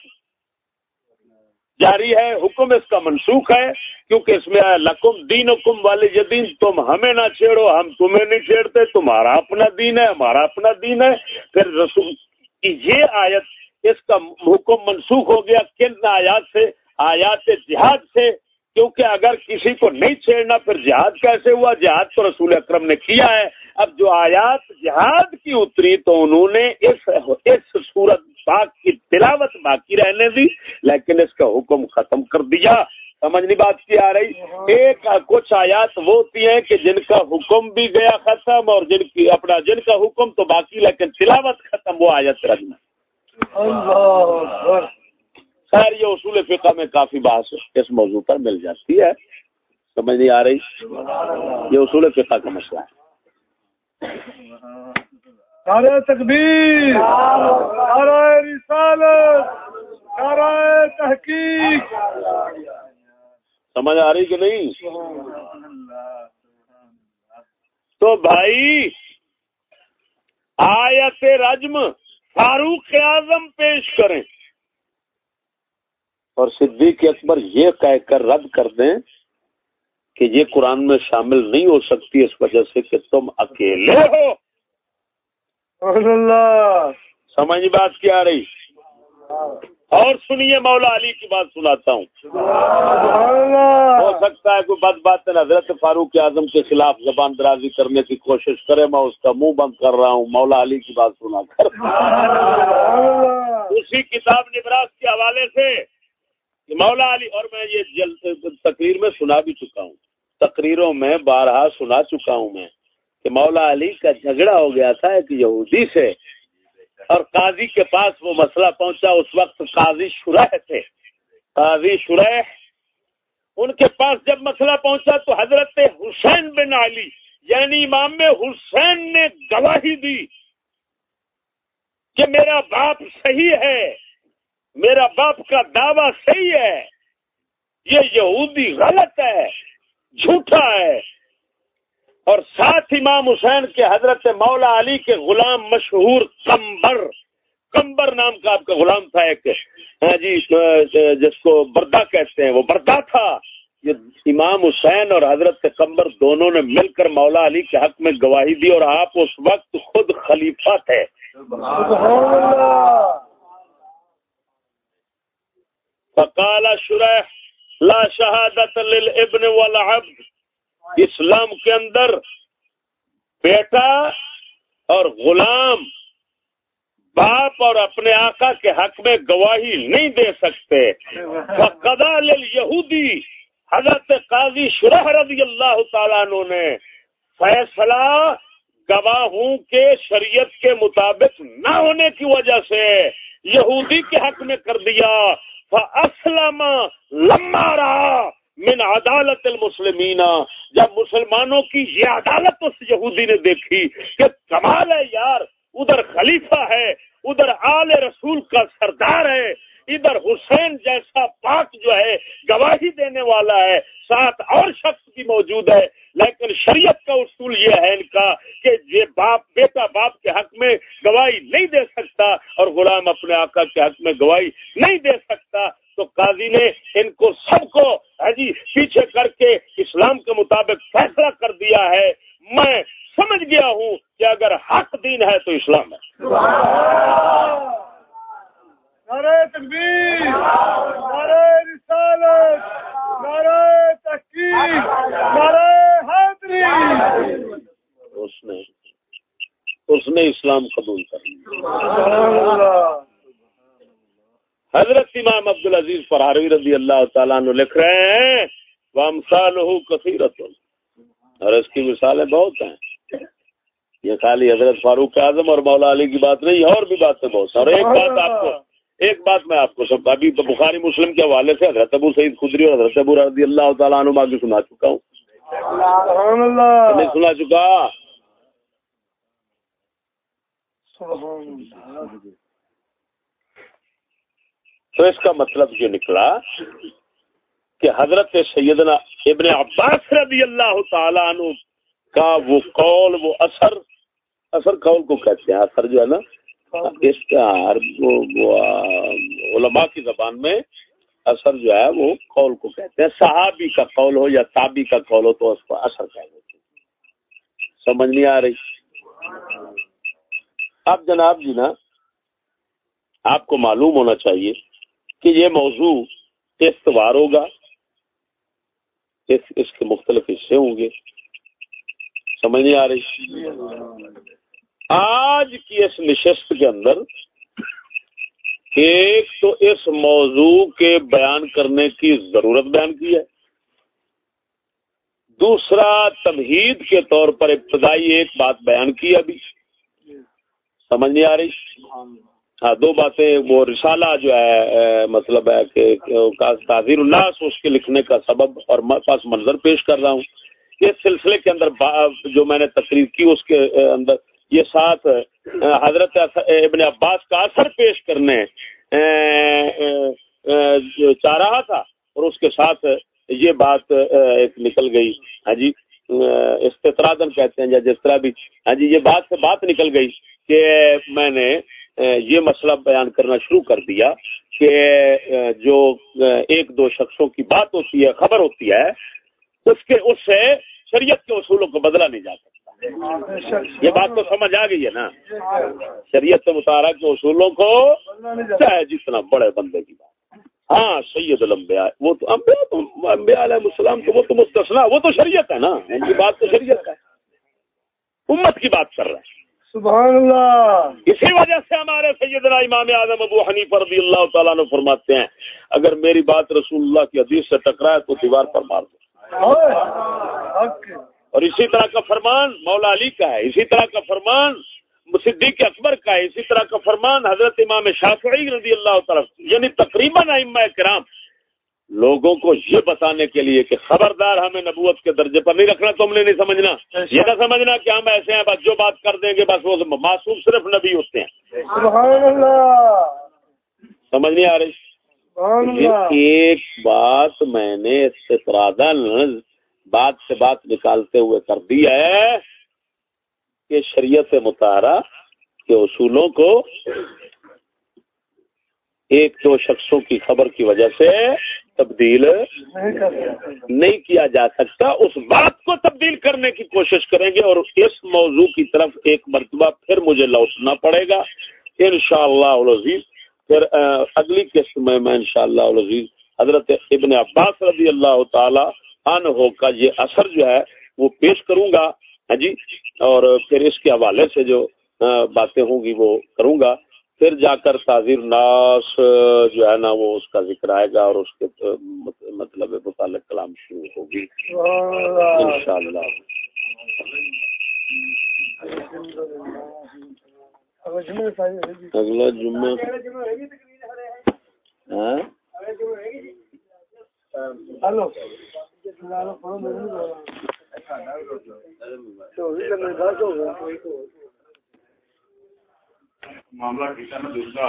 Speaker 1: جاری ہے، حکم اس کا منسوخ ہے، کیونکہ اس میں آیا لکم دین حکم والے دین تم ہمیں نہ چھیڑو، ہم تمہیں نہیں چھیڑتے، تمہارا اپنا دین ہے، ہمارا اپنا دین ہے۔ پھر رسول کی یہ آیت اس کا حکم منسوخ ہو گیا، کن آیات سے؟ آیات جہاد سے۔ کیونکہ اگر کسی کو نہیں چھیڑنا، پھر جہاد کیسے ہوا؟ جہاد تو رسول اکرم نے کیا ہے۔ اب جو آیات جہاد کی اتری تو انہوں نے اس اس صورت پاک کی تلاوت باقی رہنے دی، لیکن اس کا حکم ختم کر دیا۔ سمجھنی بات کی آ رہی؟ ایک کچھ آیات وہ ہوتی ہیں کہ جن کا حکم بھی گیا ختم اور جن کی، اپنا جن کا حکم تو باقی، لیکن تلاوت ختم، وہ آیت رکھنا
Speaker 2: اللہ
Speaker 1: خیر یہ اصول فقہ میں کافی بحث اس موضوع پر مل جاتی ہے۔ سمجھ نہیں آ رہی؟ یہ اصول فقہ کا مسئلہ ہے۔
Speaker 2: تکبیر نعرہ رسالت نعرہ تحقیق۔
Speaker 1: سمجھ آ رہی کہ نہیں؟ تو بھائی آیت رجم فاروق اعظم پیش کریں۔ اور صدیق اکبر یہ کہہ کر رد کر دیں کہ یہ قرآن میں شامل نہیں ہو سکتی اس وجہ سے کہ تم اکیلے ہو۔ سمجھ بات کیا آ رہی؟ اور سنیے مولا علی کی بات سناتا ہوں۔ ہو سکتا ہے کوئی بد بات حضرت فاروق اعظم کے خلاف زبان درازی کرنے کی کوشش کرے میں اس کا منہ بند کر رہا ہوں مولا علی کی بات سنا کر۔ اسی کتاب نبراس کے حوالے سے مولا علی، اور میں یہ تقریر میں سنا بھی چکا ہوں۔ تقریروں میں بارہا سنا چکا ہوں میں کہ مولا علی کا جھگڑا ہو گیا تھا ایک یہودی سے، اور قاضی کے پاس وہ مسئلہ پہنچا۔ اس وقت قاضی شرح تھے۔ قاضی شرح ان کے پاس جب مسئلہ پہنچا تو حضرت حسین بن علی یعنی امام حسین نے گواہی دی کہ میرا باپ صحیح ہے۔ میرا باپ کا دعویٰ صحیح ہے۔ یہ یہودی غلط ہے، جھوٹا ہے۔ اور ساتھ امام حسین کے حضرت مولا علی کے غلام مشہور کمبر کمبر نام کا آپ کا غلام تھا ایک۔ ہاں جی جس کو بردا کہتے ہیں، وہ بردا تھا۔ یہ امام حسین اور حضرت کمبر دونوں نے مل کر مولا علی کے حق میں گواہی دی اور آپ اس وقت خود خلیفہ تھے۔
Speaker 2: سبحان اللہ۔
Speaker 1: فقال شرح لا شہادت للابن والعبد۔ اسلام کے اندر بیٹا اور غلام باپ اور اپنے آقا کے حق میں گواہی نہیں دے سکتے۔ فقدا للہودی حضرت قاضی شرح رضی اللہ تعالیٰ عنہ نے فیصلہ گواہوں کے شریعت کے مطابق نہ ہونے کی وجہ سے یہودی کے حق میں کر دیا۔ اسلم لما رہا من عدالت المسلمین جب مسلمانوں کی یہ عدالت اس یہودی نے دیکھی کہ کمال ہے یار، ادھر خلیفہ ہے، ادھر آل رسول کا سردار ہے، ادھر حسین جیسا پاک جو ہے، گواہی دینے والا ہے، ساتھ اور شخص بھی موجود ہے۔ لیکن شریعت کا اصول یہ ہے ان کا کہ یہ باپ، بیٹا باپ کے حق میں گواہی نہیں دے سکتا اور غلام اپنے آقا کے حق میں گواہی نہیں دے سکتا۔ تو قاضی نے ان کو سب کو ہاں جی پیچھے کر کے اسلام کے مطابق فیصلہ کر دیا ہے۔ میں سمجھ گیا ہوں کہ اگر حق دین ہے تو اسلام ہے۔
Speaker 3: نعرہ تکبیر۔ نعرہ رسالت۔ نعرہ تحقیق۔ نعرہ
Speaker 1: اس نے اس نے اسلام قبول کر لیا۔ حضرت امام عبدالعزیز فرحروی رضی اللہ تعالیٰ عنہ لکھ رہے ہیں وامثال کثیرت اور اس کی مثالیں بہت ہیں۔ یہ خالی حضرت فاروق اعظم اور مولا علی کی بات نہیں اور بھی باتیں بہت ہیں۔ اور ایک بات آپ کو ایک بات میں آپ کو سب ابھی بخاری مسلم کے حوالے سے حضرت ابو سعید خدری اور حضرت ابو رضی اللہ تعالیٰ عنہ باقی سنا چکا ہوں۔ نہیں سنا چکا؟ تو اس کا مطلب یہ نکلا کہ حضرت سیدنا ابن عباس رضی اللہ تعالیٰ عنہ کا وہ قول وہ اثر اثر قول کو کہتے ہیں اثر جو ہے نا وہ وہ علماء کی زبان میں اثر جو ہے وہ قول کو کہتے ہیں۔ صحابی کا قول ہو یا تابی کا قول ہو تو اس کو اثر کہہ دیتے ہیں سمجھ نہیں آ رہی۔ اب جناب جی نا آپ کو معلوم ہونا چاہیے کہ یہ موضوع استوار ہوگا۔ اس, اس کے مختلف حصے ہوں گے۔ سمجھ نہیں آ رہی۔ آج کی اس نشست کے اندر ایک تو اس موضوع کے بیان کرنے کی ضرورت بیان کی ہے۔ دوسرا، تمہید کے طور پر ابتدائی ایک بات بیان کی ابھی۔ سمجھ نہیں آ رہی؟ ہاں دو باتیں۔ وہ رسالہ جو ہے مطلب ہے کہ تعزیر الناس، اس کے لکھنے کا سبب اور پاس منظر پیش کر رہا ہوں۔ اس سلسلے کے اندر جو میں نے تقریر کی، اس کے اندر یہ ساتھ حضرت ابن عباس کا اثر پیش کرنے چاہ رہا تھا اور اس کے ساتھ یہ بات ایک نکل گئی۔ ہاں جی استطرادن کہتے ہیں یا جس طرح بھی ہاں جی یہ بات سے بات نکل گئی کہ میں نے یہ مسئلہ بیان کرنا شروع کر دیا کہ جو ایک دو شخصوں کی بات ہوتی ہے، خبر ہوتی ہے، اس کے، اس سے شریعت کے اصولوں کو بدلا نہیں جا سکتا۔ یہ بات تو سمجھ آ گئی ہے نا۔ شریعت مطالعہ کے اصولوں کو چاہے جتنا بڑے بندے کی بات۔ ہاں سید الانبیاء وہ تو انبیاء تو انبیاء علیہ السلام تو وہ تو مستثنا وہ تو شریعت ہے نا۔ ان کی بات تو شریعت ہے۔ امت کی بات کر رہا ہے
Speaker 3: سبحان اللہ
Speaker 1: اسی وجہ سے ہمارے سیدنا امام اعظم ابو حنیف رضی اللہ تعالیٰ نے فرماتے ہیں اگر میری بات رسول اللہ کی حدیث سے ٹکرائے تو دیوار پر مار دو۔ اور اسی طرح کا فرمان مولا علی کا ہے اسی طرح کا فرمان صدیق اکبر کا ہے اسی طرح کا فرمان حضرت امام شافعی رضی اللہ تعالیٰ یعنی تقریباً ائمہ کرام۔ لوگوں کو یہ بتانے کے لیے کہ خبردار ہمیں نبوت کے درجے پر نہیں رکھنا تم نے نہیں سمجھنا۔ یہ نہ سمجھنا کہ ہم ایسے ہیں بس جو بات کر دیں گے بس وہ معصوم صرف نبی ہوتے ہیں۔
Speaker 3: سبحان اللہ۔
Speaker 1: سمجھ نہیں آ رہی؟ ایک بات میں نے استفرادن بات سے بات نکالتے ہوئے کر دی ہے کہ شریعت مطالعہ کے اصولوں کو ایک دو شخصوں کی خبر کی وجہ سے تبدیل
Speaker 3: نہیں
Speaker 1: کیا جا سکتا۔ اس بات کو تبدیل کرنے کی کوشش کریں گے اور اس موضوع کی طرف ایک مرتبہ پھر مجھے لوٹنا پڑے گا۔ ان شاء اللہ عزیز پھر اگلی قسط میں میں ان شاء اللہ عزیز حضرت ابن عباس رضی اللہ تعالی عنہ کا یہ اثر جو ہے وہ پیش کروں گا۔ ہاں جی اور پھر اس کے حوالے سے جو باتیں ہوں گی وہ کروں گا۔ پھر جا کر تاذیر ناس جو ہے نا، وہ اس کا ذکر آئے گا اور اس کے مطلب متعلق کلام شروع ہوگی۔
Speaker 2: اللہ
Speaker 1: انشاءاللہ۔
Speaker 2: جمعے
Speaker 1: اگلا جمعہ۔ ہاں؟
Speaker 2: ہلو۔
Speaker 4: معاملہ ٹھیک ہے نا دوسرا